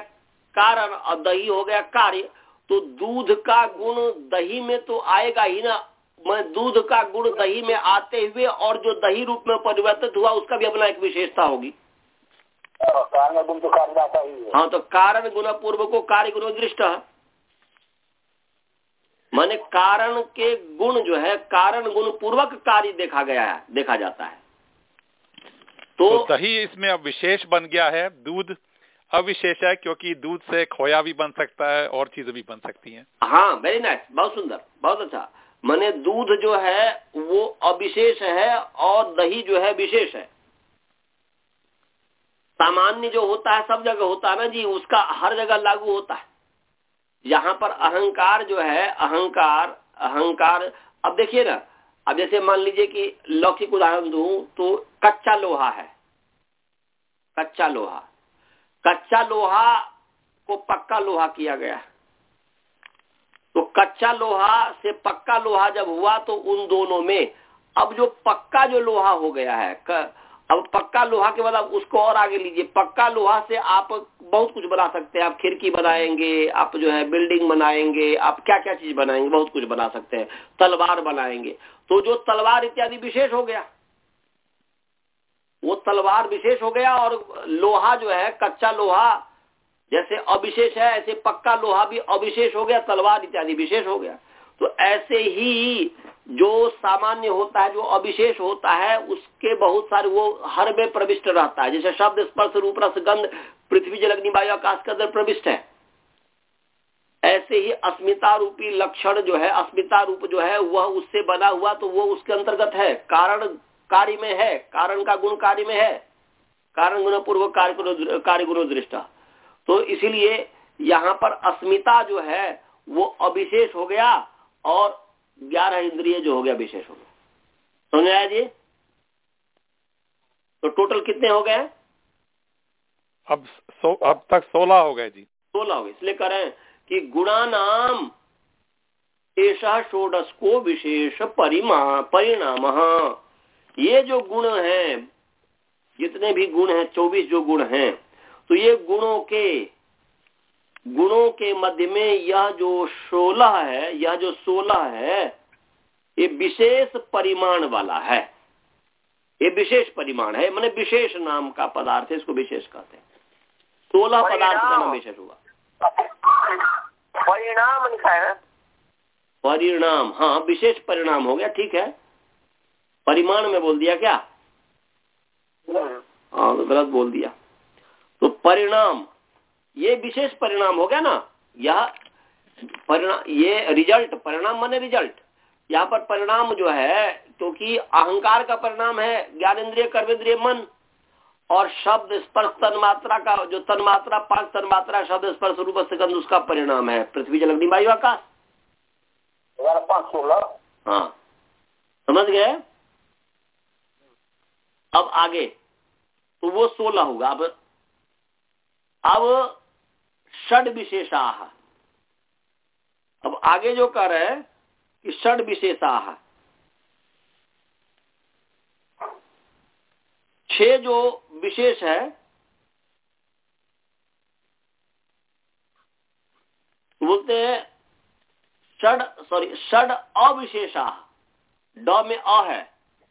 कारण और दही हो गया कार्य। तो दूध का गुण दही में तो आएगा ही ना। मैं दूध का गुण दही में आते हुए और जो दही रूप में परिवर्तित हुआ उसका भी अपना एक विशेषता होगी। हाँ, कारण गुण तो ही है। हाँ तो कारण गुण पूर्व को कार्य गुण दृष्ट है। माने कारण के गुण जो है कारण गुण पूर्वक कार्य देखा गया है देखा जाता है। तो तो दही इसमें अब विशेष बन गया है दूध अविशेष है क्योंकि दूध से खोया भी बन सकता है और चीज़ें भी बन सकती हैं। हाँ वेरी नाइस बहुत सुंदर बहुत अच्छा। मैंने दूध जो है वो अविशेष है और दही जो है विशेष है। सामान्य जो होता है, सब जगह होता है ना जी, उसका हर जगह लागू होता है। यहाँ पर अहंकार जो है, अहंकार अहंकार, अब देखिए ना, अब जैसे मान लीजिए कि लौकिक उदाहरण दू तो कच्चा लोहा है। कच्चा लोहा। कच्चा लोहा को पक्का लोहा किया गया। तो कच्चा लोहा से पक्का लोहा जब हुआ तो उन दोनों में, अब जो पक्का जो लोहा हो गया है अब पक्का लोहा के बाद उसको और आगे लीजिए। पक्का लोहा से आप बहुत कुछ बना सकते हैं। आप खिड़की बनाएँगे, आप जो है बिल्डिंग बनाएँगे, आप क्या क्या चीज़ बनाएँगे, बहुत कुछ बना सकते हैं। तलवार बनाएँगे। तो जो तलवार इत्यादि विशेष हो गया, वो तलवार विशेष हो गया और लोहा जो है, कच्चा लोहा, जैसे अविशेष है, ऐसे पक्का लोहा भी अविशेष हो गया, तलवार इत्यादि विशेष हो गया। तो ऐसे ही जो सामान्य होता है, जो अविशेष होता है, उसके बहुत सारे वो हर में प्रविष्ट रहता है। जैसे शब्द, स्पर्श, रूप, रस, गंध, पृथ्वी, जल, अग्नि, वायु, आकाश के अंदर प्रविष्ट है। ऐसे ही अस्मिता रूपी लक्षण जो है, अस्मिता रूप जो है, वह उससे बना हुआ तो वो उसके अंतर्गत है। कारण कार्य में है, कारण का गुण कार्य में है। कारण गुण पूर्व कार्य कार्य गुण दृष्टा। तो इसीलिए यहाँ पर अस्मिता जो है, वो अविशेष हो गया। और ग्यारह इंद्रिय जो हो गया विशेष हो गया। समझ आया जी तो टोटल कितने हो गए? अब सो, अब तक सोलह हो गए जी। सोलह हो गए। इसलिए करें कि गुणा नाम ऐसा षोडश को विशेष परिमा परिणाम। ये जो गुण हैं जितने भी गुण हैं चौबीस जो गुण हैं तो ये गुणों के गुणों के मध्य में यह जो सोलह है यह जो सोलह है ये विशेष परिमाण वाला है। ये विशेष परिमाण है मैंने विशेष नाम का पदार्थ है इसको विशेष कहते हैं। सोलह पदार्थ का नाम विशेष हुआ। परिणाम लिखा है। परिणाम हाँ विशेष परिणाम हो गया ठीक है। परिमाण में बोल दिया क्या? हम्म। हाँ तो गलत बोल दिया। तो परिणाम ये विशेष परिणाम हो गया ना? यह परिणाम ये रिज़ल्ट परिणाम माने रिज़ल्ट यहाँ पर परिणाम जो है क्योंकि अहंकार का परिणाम है ज्ञान ज्ञानेन्द्रिय कर्मेंद्रिय मन। और शब्द स्पर्श तन्मात्रा का जो तन्मात्रा पाँच तन्मात्रा शब्द स्पर्श रूप सेकंद उसका परिणाम है। पृथ्वी जल अग्नि वायु आकाश। पाँच सोलह। हाँ। समझ गए? अब आगे। तो वो सोलह होगा। अब अब षड विशेषाह अब आगे जो कह रहे कि षड विशेषाह छह जो विशेष है, बोलते हैं षड सॉरी षड अविशेषा। ड में अ है,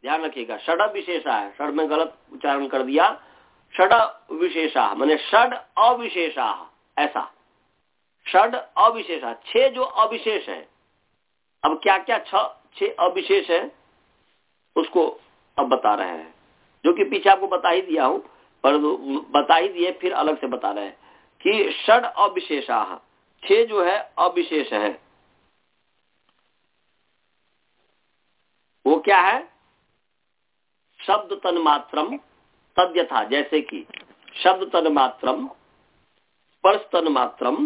ध्यान रखिएगा, षड विशेषा है। षड में गलत उच्चारण कर दिया, षड विशेषा मैंने षड अविशेषा। ऐसा। षड अविशेषा छह जो अविशेष है। अब क्या क्या छह अविशेष है, उसको अब बता रहे हैं। जो कि पीछे आपको बता ही दिया हूँ पर बता ही दिए, फिर अलग से बता रहे हैं कि षड अविशेषा, छह जो है अविशेष है। वो क्या है? शब्द तन मात्रम तद्यथा, जैसे कि शब्द तन मात्रम स्पर्श तन मात्रम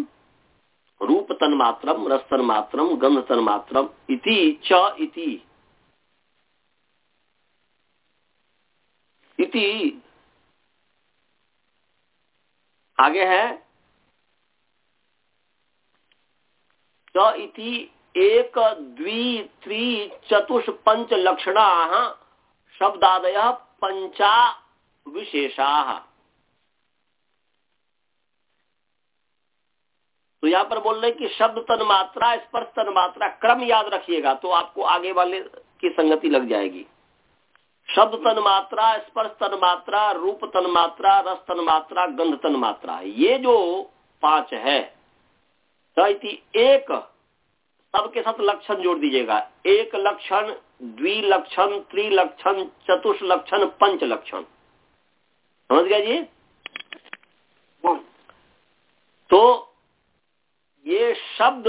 रूप तन मात्रम रस तन मात्रम गंध तन मात्रम इति च इति। इति आगे है। च इति एक, द्वि, त्रि, चतुष पंच लक्षणा, शब्दादय पंचा विशेषा तो यहाँ पर बोल रहे कि शब्द तन मात्रा स्पर्श तन मात्रा क्रम याद रखिएगा तो आपको आगे वाले की संगति लग जाएगी। शब्द तन मात्रा स्पर्श तन मात्रा रूप तन मात्रा रस तन मात्रा गंध तन मात्रा ये जो पाँच है तो एक सबके साथ लक्षण जोड़ दीजिएगा। एक लक्षण द्विलक्षण त्रिलक्षण चतुष लक्षण पंच लक्षण समझ गया जी? तो ये शब्द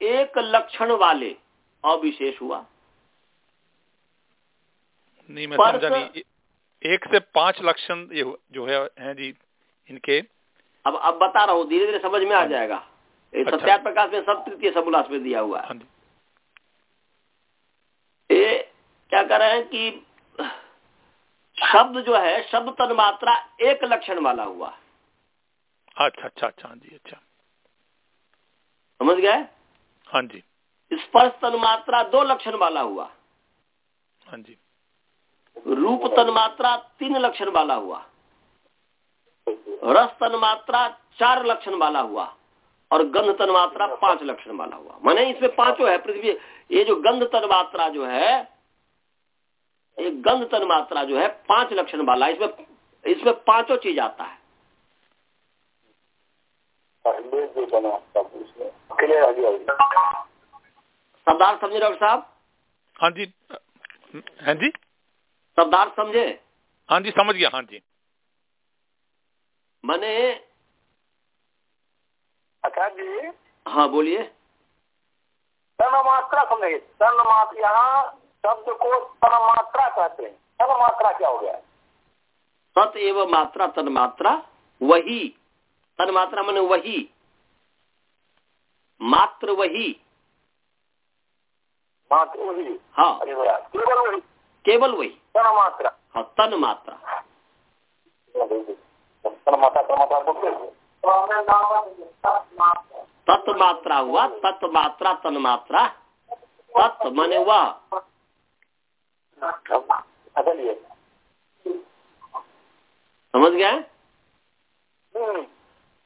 एक लक्षण वाले अविशेष हुआ। नहीं मैं समझा नहीं। एक से पाँच लक्षण ये जो है हैं जी इनके। अब अब बता रहा हूँ धीरे धीरे समझ में आ हाँ जाएगा। अच्छा। सत्यार्थ प्रकाश में सब तृतीय सबुलास में दिया हुआ है। हाँ ये क्या कर रहे हैं कि शब्द जो है शब्द तन्मात्रा एक लक्षण वाला हुआ। अच्छा अच्छा अच्छा जी अच्छा। समझ गए? हाँ जी। स्पर्श तन मात्रा दो लक्षण वाला हुआ। हाँ जी। रूप तन मात्रा तीन लक्षण वाला हुआ। रस तन मात्रा चार लक्षण वाला हुआ। और गंध तन मात्रा पाँच लक्षण वाला हुआ। माने इसमें पाँचों है पृथ्वी। ये जो गंध तन मात्रा जो है ये गंध तन मात्रा जो है पाँच लक्षण वाला। है। इसमें इसमें पाँचों चीज़ आता है। पहले जो बना सब उसमें। क्लियर आ गया शब्दार्थ समझे डॉक्टर साहब? हाँ जी। हाँ जी? शब्दार्थ समझे? हाँ जी समझ गया हाँ जी। मैंने अच्छा जी। हाँ बोलिए। तन मात्रा समझिए तन मात्रा यहाँ शब्द को तन मात्रा कहते हैं। तन मात्रा क्या हो गया? तत् एवं मात्रा तन्मात्रा वही। तन्मात्रा मैंने वही। मात्र वही। मात्र वही। हाँ। केवल वही। केवल वही। तन मात्रा। हाँ तन मात्रा। तन मात्रा तन मात्रा बोलते हैं। तत् मात्रा हुआ तत् मात्रा तन मात्रा। तत् माने वह। अच्छा समझ गया हम्म,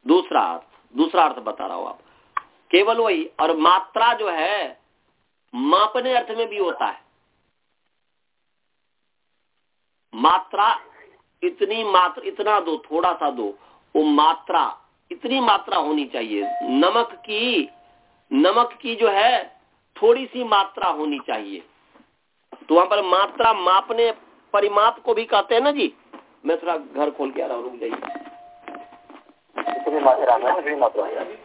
दूसरा अर्थ दूसरा अर्थ बता रहा हूँ आप केवल वही, और मात्रा जो है, मापने अर्थ में भी होता है। मात्रा इतनी मात्र, इतना दो, थोड़ा सा दो, वो मात्रा, इतनी मात्रा होनी चाहिए। नमक की नमक की जो है, थोड़ी सी मात्रा होनी चाहिए। तो वहाँ पर मात्रा मापने, परिमाप को भी कहते हैं ना जी। मैं थोड़ा घर खोल के आ रहा हूँ, रुक जाइए इतनी मात्रा में इतनी मात्रा में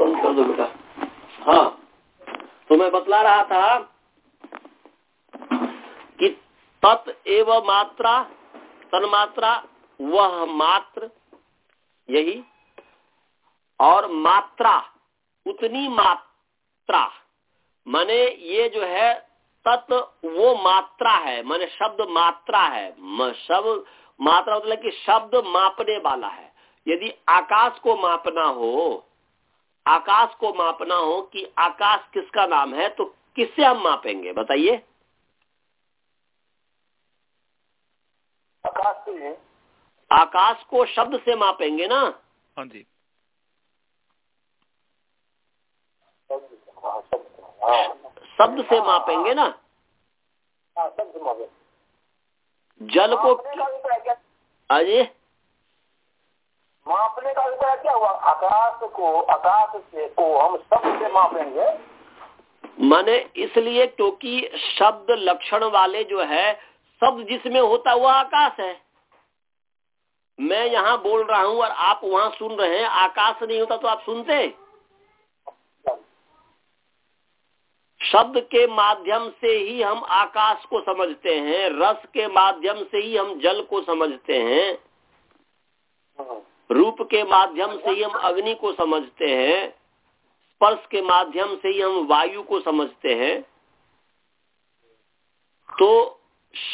बंद कर दो बेटा। हाँ। तो मैं बतला रहा था कि तत् एव मात्रा तन्मात्रा वह मात्र, यही, और मात्रा, उतनी मात्रा, माने ये जो है, तत् वो मात्रा है, माने शब्द मात्रा है। शब्द मात्रा मतलब कि शब्द मापने वाला है। यदि आकाश को मापना हो आकाश को मापना हो कि आकाश किसका नाम है तो किससे हम मापेंगे? बताइए। आकाश से ही। आकाश को शब्द से मापेंगे ना? हाँ जी। शब्द शब्द से मापेंगे ना? हाँ शब्द मापे जल को मापने का अभिप्राय क्या अरे मापने का अभिप्राय क्या हुआ? आकाश को आकाश से को हम शब्द से मापेंगे। माने इसलिए क्योंकि शब्द लक्षण वाले जो है शब्द जिसमें होता है वह आकाश है। मैं यहाँ बोल रहा हूँ और आप वहाँ सुन रहे हैं आकाश नहीं होता तो आप सुनते? शब्द के माध्यम से ही हम आकाश को समझते हैं रस के माध्यम से ही हम जल को समझते हैं। हम्म, रूप के माध्यम से ही हम अग्नि को समझते हैं, स्पर्श के माध्यम से ही हम वायु को समझते हैं। तो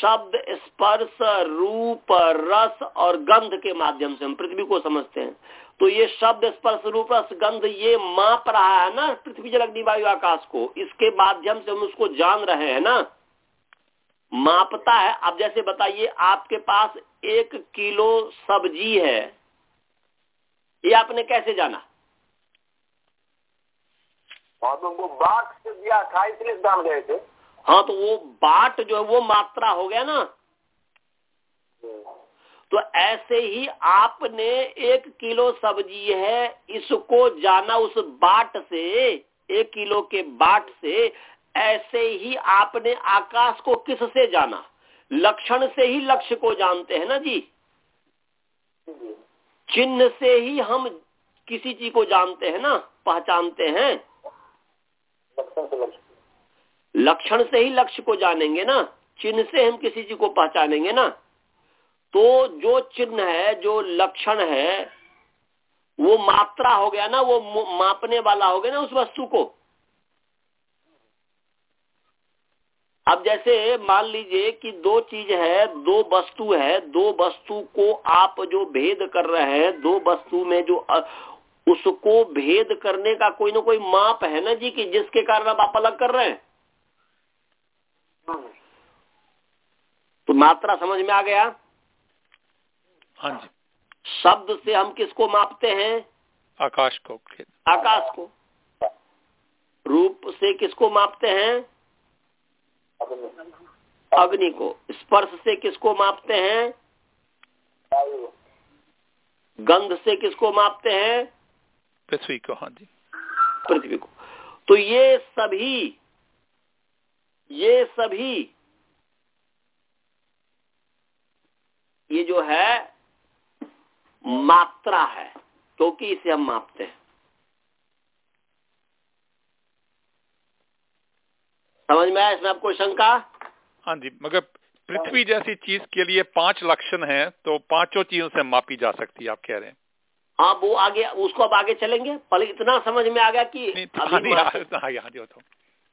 शब्द, स्पर्श, रूप, रस और गंध के माध्यम से हम पृथ्वी को समझते हैं। तो ये शब्द, स्पर्श, रूप, रस, गंध ये माप रहा है ना पृथ्वी जल, अग्नि, वायु, आकाश को। इसके माध्यम से हम उसको जान रहे हैं ना। मापता है। अब जैसे बताइए, आपके पास एक किलो सब्ज़ी है। ये आपने कैसे जाना? हाँ तो वो बाट से दिया था इसलिए जान गए थे। हाँ तो वो बाट जो है वो मात्रा हो गया ना। तो ऐसे ही आपने एक किलो सब्ज़ी है इसको जाना उस बाट से एक किलो के बाट से ऐसे ही आपने आकाश को किस से जाना? लक्षण से ही लक्ष्य को जानते हैं ना जी। चिन्ह से ही हम किसी चीज़ को जानते हैं ना पहचानते हैं। लक्षण से ही लक्ष्य को जानेंगे ना चिन्ह से हम किसी चीज़ को पहचानेंगे ना। तो जो चिन्ह है जो लक्षण है वो मात्रा हो गया ना वो मापने वाला हो गया ना उस वस्तु को। अब जैसे मान लीजिए कि दो चीज़ है दो वस्तु है दो वस्तु को आप जो भेद कर रहे हैं दो वस्तु में जो उसको भेद करने का कोई ना कोई माप है ना जी कि जिसके कारण अब आप अलग कर रहे हैं। तो मात्रा समझ में आ गया? हाँ जी। शब्द से हम किसको मापते हैं? आकाश को। आकाश को। रूप से किसको मापते हैं? अग्नि। को। स्पर्श से किसको मापते हैं? गंध से किसको मापते हैं? पृथ्वी को हाँ जी। पृथ्वी को। तो ये सभी ये सभी ये जो है मात्रा है क्योंकि तो इसे हम मापते हैं। समझ में आया इसमें आपको शंका? हाँ जी मगर पृथ्वी जैसी चीज़ के लिए पाँच लक्षण हैं तो पाँचों चीज़ों से मापी जा सकती है आप कह रहे हैं। हाँ वो आगे उसको अब आगे चलेंगे? पहले इतना समझ में आ गया कि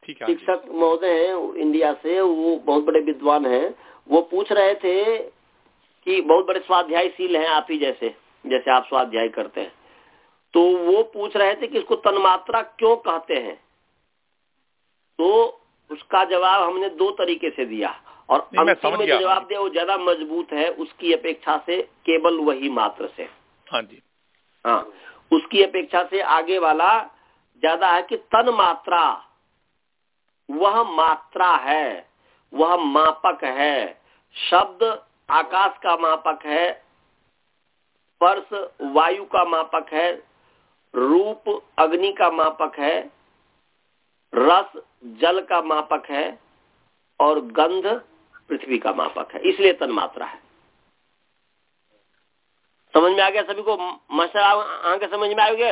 शिक्षक महोदय हैं इंडिया से वो बहुत बड़े विद्वान हैं। वो पूछ रहे थे कि बहुत बड़े स्वाध्यायशील हैं आप ही जैसे जैसे आप स्वाध्याय करते हैं। तो वो पूछ रहे थे कि इसको तन्मात्रा क्यों कहते हैं? तो उसका जवाब हमने दो तरीके से दिया। और अंतिम में जो जवाब दिया वो ज़्यादा मज़बूत है उसकी अपेक्षा से केवल वही मात्र से। हाँ जी। हाँ उसकी अपेक्षा से आगे वाला ज़्यादा है कि तन मात्रा वह मात्रा है वह मापक है। शब्द आकाश का मापक है स्पर्श वायु का मापक है रूप अग्नि का मापक है रस जल का मापक है और गंध पृथ्वी का मापक है, इसलिए तन मात्रा है। समझ में आ गया सभी को? मास्टर आगे समझ में आ गया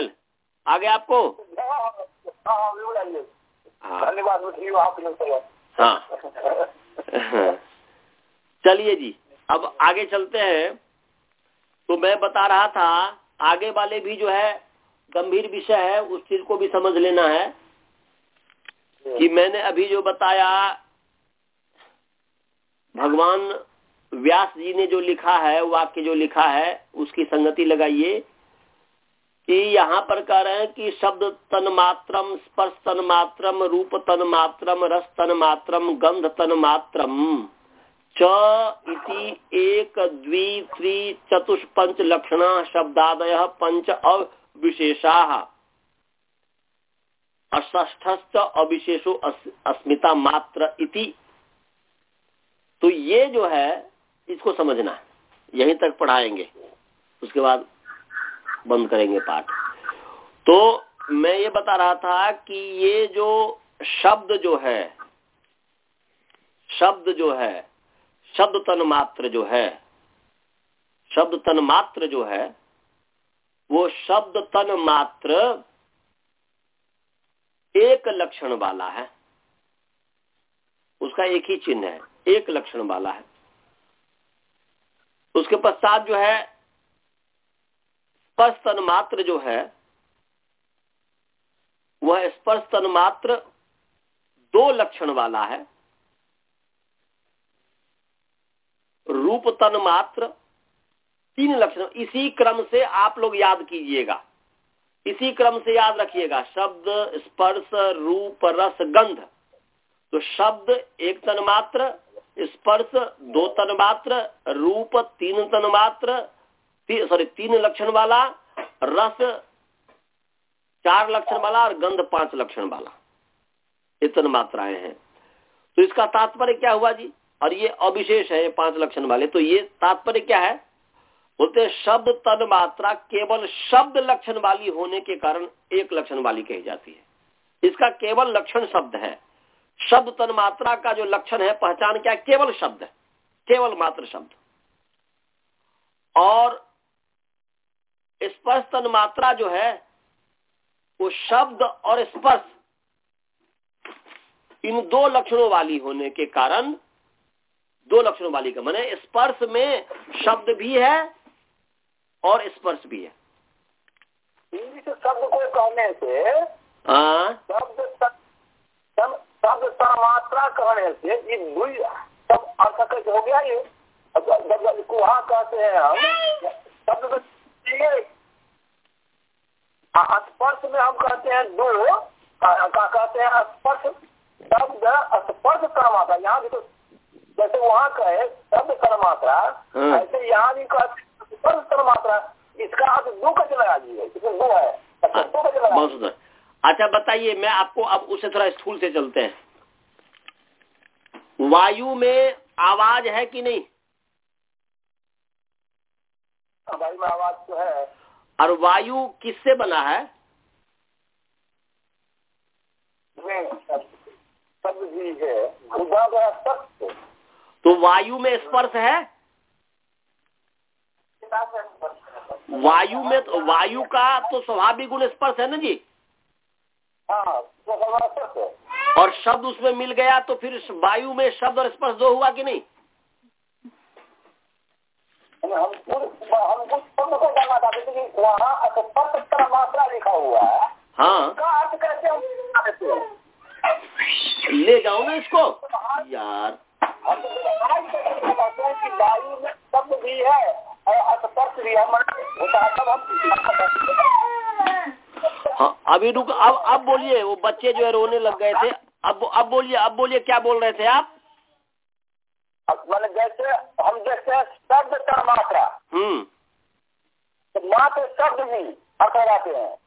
आगे आपको? हाँ। हाँ। चलिए जी, अब आगे चलते हैं। तो मैं बता रहा था, आगे वाले भी जो है गंभीर विषय है, उस चीज़ को भी समझ लेना है। कि मैंने अभी जो बताया, भगवान व्यास जी ने जो लिखा है, वाक्य जो लिखा है, उसकी संगति लगाइए कि यहाँ पर कह रहे हैं कि शब्द तन मात्रम स्पर्श तन मात्रम रूप तन मात्रम रस तन मात्रम गंध तन मात्रम च इति एक, द्वि, त्रि चतुष्पंच लक्षणा, शब्दादय, पंच अविशेषा। अष्टश्च अविशेषो अस्मिता मात्र इति। तो ये जो है, इसको समझना। यहीं तक पढ़ाएँगे। उसके बाद बंद करेंगे पाठ। तो मैं ये बता रहा था कि ये जो शब्द जो है, शब्द जो है, शब्द तन मात्र जो है, शब्द तन मात्र जो है, वो शब्द तन मात्र एक लक्षण वाला है। उसका एक ही चिन्ह है, एक लक्षण वाला है। उसके पश्चात जो है, स्पर्श तन मात्र जो है, वह स्पर्श तन मात्र दो लक्षण वाला है। रूप तन मात्र तीन लक्षण, इसी क्रम से आप लोग याद कीजिएगा। इसी क्रम से याद रखिएगा शब्द स्पर्श रूप रस गंध। तो शब्द एक तन मात्र स्पर्श दो तन मात्र रूप तीन तन मात्र ती, सॉरी तीन लक्षण वाला रस चार लक्षण वाला और गंध पाँच लक्षण वाला। ये तन मात्राएँ हैं। तो इसका तात्पर्य क्या हुआ जी? और ये अविशेष है पाँच लक्षण वाले। तो ये तात्पर्य क्या है? बोलते शब्द तन मात्रा केवल शब्द लक्षण वाली होने के कारण एक लक्षण वाली कही जाती है। इसका केवल लक्षण शब्द है। शब्द तन मात्रा का जो लक्षण है, पहचान क्या? केवल शब्द है। केवल मात्र शब्द। और स्पर्श तन मात्रा जो है, वो शब्द और स्पर्श, इन दो लक्षणों वाली होने के कारण, दो लक्षणों वाली का, मैंने स्पर्श में शब्द भी है और स्पर्श भी है। शब्द को कहने से हाँ। शब्द शब्द कहने से ये दुई सब अर्थ कैसे हो गया ये। जब वहाँ कहते हैं हम शब्द स्पर्श में हम कहते हैं दो कहते हैं स्पर्श शब्द स्पर्श कर्मात्रा। यहाँ भी तो जैसे वहाँ कहे शब्द कर्मात्रा हाँ। ऐसे यहाँ भी कहते इसका अर्थ दो का चला है इसमें दो है। अच्छा, दो का चला बहुत सुंदर। अच्छा बताइए मैं आपको अब उसे थोड़ा स्थूल से चलते हैं। वायु में आवाज़ है कि नहीं? वायु में आवाज़ तो है। और वायु किससे बना है? है। तो वायु में स्पर्श है? वायु में तो वायु का तो स्वाभाविक गुण स्पर्श है ना जी? हाँ तो और शब्द उसमें मिल गया तो फिर वायु में शब्द और स्पर्श दो हुआ कि नहीं? लिखा हुआ है। हाँ। ले जाओ ना इसको। यार। तो हैं कि वायु में शब्द भी है। स्पर्श भी होता तब हम हाँ। अभी रुक अब अब बोलिए वो बच्चे जो है रोने लग गए थे। अब अब बोलिए अब बोलिए क्या बोल रहे थे आप? मैंने जैसे हम जैसे शब्द का मात्रा। हम्म। तो मात्र शब्द भी अर्थ लगाते हैं।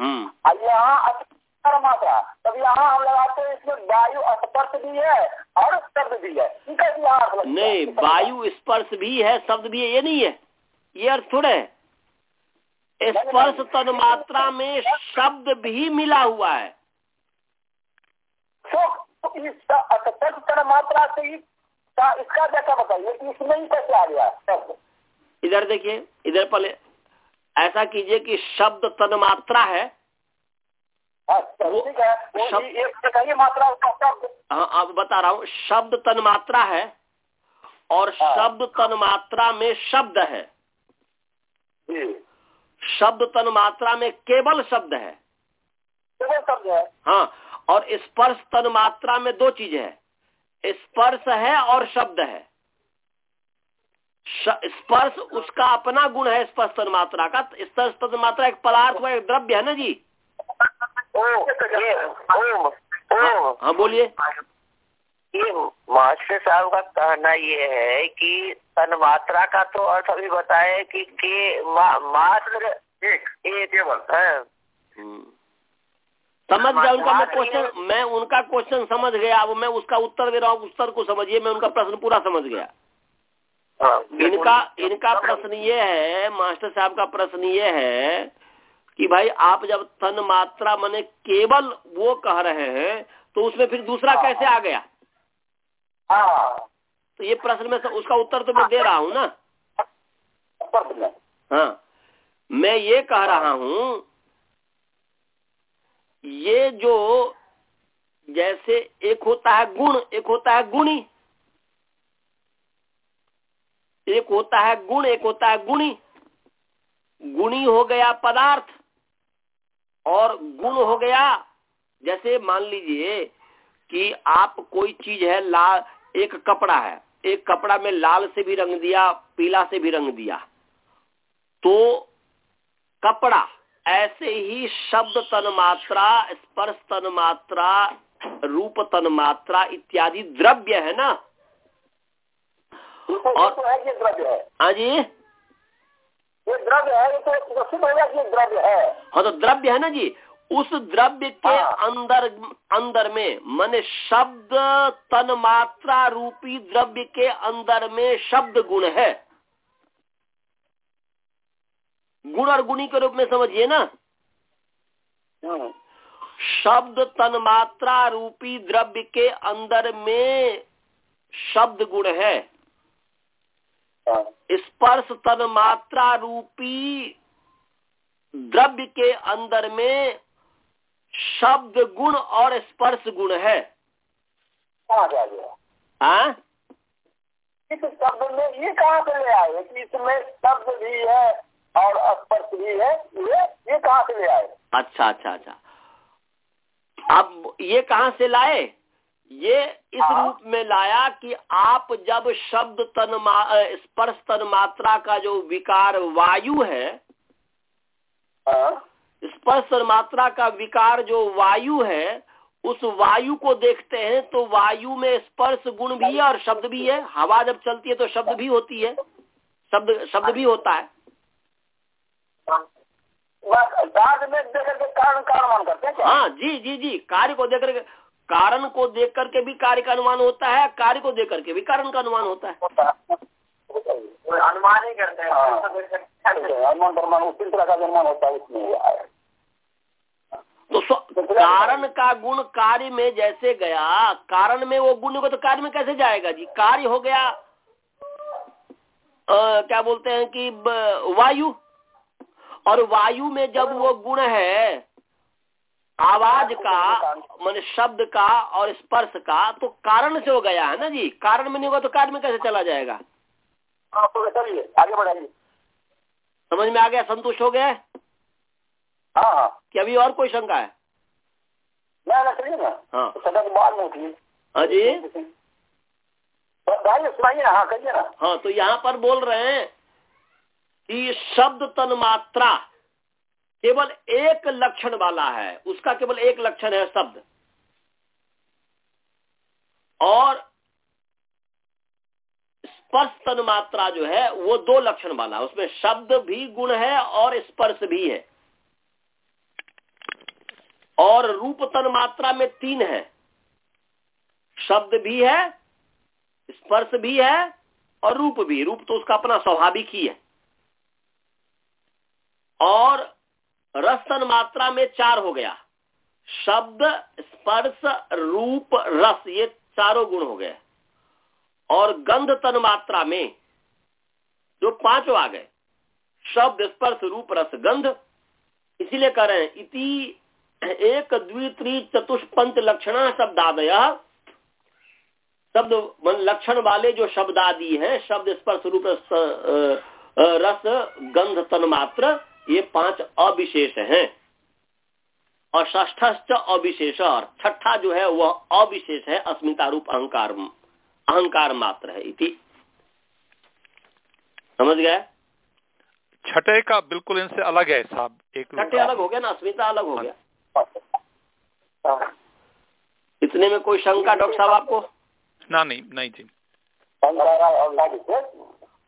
हम्म। यहाँ अस्पर मात्रा तब यहाँ हम लगाते हैं इसमें वायु स्पर्श भी है और शब्द भी है। है यहाँ अर्थ नहीं वायु स्पर्श भी है शब्द भी है ये नहीं है। ये अर्थ थोड़ा है। स्पर्श तन मात्रा में शब्द भी मिला हुआ है। तो तो इस स्पर्श मात्रा से ही इसका जैसा बताइए कि इसमें ही कैसे आ गया शब्द? इधर देखिए इधर पहले। ऐसा कीजिए कि शब्द तन मात्रा है अब बता रहा हूँ शब्द तन मात्रा है और हाँ। शब्द तन मात्रा में शब्द है। शब्द तन मात्रा में केवल शब्द है। केवल शब्द है। हाँ और स्पर्श तन मात्रा में दो चीज़ है। स्पर्श है और शब्द है। स्पर्श उसका अपना गुण है स्पर्श तन मात्रा का। स्पर्श तन मात्रा एक पदार्थ व एक द्रव्य है ना जी? हाँ, हाँ बोलिए ये मास्टर साहब का कहना ये है कि तन्मात्रा का तो अर्थ अभी बताए कि के मा, मात्र एक केवल। है। हम्म। समझ गया उनका मैं क्वेश्चन मैं उनका क्वेश्चन समझ गया अब मैं उसका उत्तर दे रहा हूँ उत्तर को समझिए मैं उनका प्रश्न पूरा समझ गया। इनका इनका प्रश्न ये है मास्टर साहब का प्रश्न ये है कि भाई आप जब तन मात्रा माने केवल वो कह रहे हैं तो उसमें फिर दूसरा कैसे आ गया? हाँ। तो ये प्रश्न में उसका उत्तर तो मैं दे रहा हूँ ना। हाँ। मैं ये कह रहा हूँ ये जो जैसे एक होता है गुण एक होता है गुणी। एक होता है गुण एक होता है गुणी। गुणी हो गया पदार्थ। और गुण हो गया। जैसे मान लीजिए कि आप कोई चीज़ है लाल एक कपड़ा है एक कपड़ा में लाल से भी रंग दिया पीला से भी रंग दिया। तो कपड़ा ऐसे ही शब्द तन मात्रा स्पर्श तन मात्रा रूप तन मात्रा इत्यादि द्रव्य है ना? तो और- हाँ जी? ये द्रव्य है ये तो तो सिद्ध हो गया कि द्रव्य है हाँ तो द्रव्य है ना जी उस द्रव्य के हाँ। अंदर अंदर में माने शब्द तन मात्रा रूपी द्रव्य के अंदर में शब्द गुण है गुण और गुणी के रूप में समझिए ना हम्म। शब्द तन मात्रा रूपी द्रव्य के अंदर में शब्द गुण है हाँ। स्पर्श तन मात्रा रूपी द्रव्य के अंदर में शब्द गुण और स्पर्श गुण है। आ हाँ? इस शब्द में ये कहाँ से ले आए? कि इसमें शब्द भी है और स्पर्श भी है ये ये कहाँ से ले आए? अच्छा अच्छा अच्छा। अब ये कहाँ से लाए? ये इस हाँ। रूप में लाया कि आप जब शब्द तन स्पर्श तन मात्रा का जो विकार वायु है हाँ। स्पर्श तन मात्रा का विकार जो वायु है उस वायु को देखते हैं तो वायु में स्पर्श गुण भी है और शब्द भी है। हवा जब चलती है तो शब्द भी होती है। शब्द शब्द भी होता है। में देख करके कारण का अनुमान करते हैं? हाँ जी जी जी। कार्य को देख करके कारण को देख करके भी कार्य का अनुमान होता है कार्य को देख करके भी कारण का अनुमान होता है। अनुमान ही करते हैं। अनुमान प्रमाण उसी तरह का अनुमान होता है उसमें तो कारण का गुण कार्य में जैसे गया कारण में वो गुण को तो कार्य में कैसे जाएगा जी? कार्य हो गया अ, क्या बोलते हैं कि वायु। और वायु में जब वो गुण है आवाज़ का मान शब्द का और स्पर्श का तो कारण से हो गया है ना जी? कारण में नहीं होगा तो कार्य में कैसे चला जाएगा? हाँ तो आगे बढ़ाइए। समझ में आ गया? संतुष्ट हो गए हाँ? हाँ कि अभी और कोई शंका है? ना ना चलिए ना। हाँ। उठिए हाँ जी। सुनाइए ना हाँ कहिए ना। हाँ तो यहाँ पर बोल रहे हैं कि शब्द तन मात्रा केवल एक लक्षण वाला है, उसका केवल एक लक्षण है शब्द। और स्पर्श तन मात्रा जो है, वो दो लक्षण वाला है। उसमें शब्द भी गुण है और स्पर्श भी है। और रूप तन मात्रा में तीन है। शब्द भी है, स्पर्श भी है और रूप भी। रूप तो उसका अपना स्वाभाविक ही है। और रसन मात्रा में चार हो गया। शब्द, स्पर्श, रूप, रस, ये चारों गुण हो गए। और गंध तन मात्रा में जो पाँचों आ गए, शब्द, स्पर्श, रूप, रस, गंध, इसीलिए कह रहे हैं, इति एक द्वित्री चतुष्पंच, लक्षणा शब्दादय। शब्द लक्षण वाले जो शब्द आदि हैं, शब्द, स्पर्श, रूप रस, गंध, तन मात्र ये पाँच अविशेष हैं। और ष्ठ अविशेष और छठा जो है वह अविशेष है अस्मिता रूप अहंकार अहंकार मात्र है इति। समझ गए? छठे का बिल्कुल इनसे अलग है साहब एक छठे अलग हो गया ना अस्मिता अलग हो गया? हाँ। इतने में कोई शंका डॉक्टर साहब आपको? ना नहीं नहीं जी।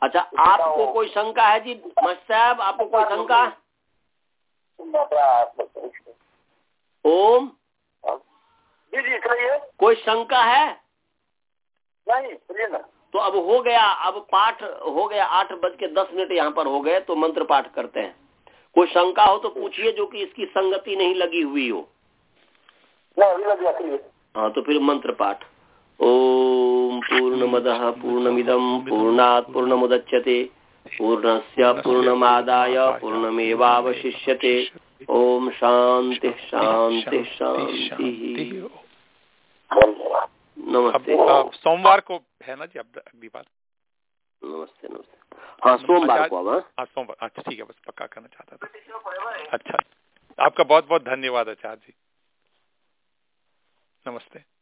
अच्छा आपको कोई शंका है जी? मस्त साहब आपको कोई शंका ओम? जी जी कहिए। कोई शंका है? नहीं सुनिए ना। तो अब हो गया अब पाठ हो गया आठ बज के दस मिनट यहाँ पर हो गए तो मंत्र पाठ करते हैं। कोई शंका हो तो पूछिए जो कि इसकी संगति नहीं लगी हुई हो। हाँ तो फिर मंत्र पाठ। ओम पूर्णमद पूर्णमिदम पूर्णात पूर्णमुदच्यते पूर्णस्य पूर्णमादाय पूर्णमेवावशिष्यते। ओम शांति शांति शांति नमस्ते। सोमवार को है ना जी अब अगली बार नमस्ते नमस्ते। हाँ सोमवार को अब हाँ? हाँ सोमवार अच्छा ठीक है बस पक्का करना चाहता था। अच्छा आपका बहुत बहुत धन्यवाद आचार्य जी। नमस्ते।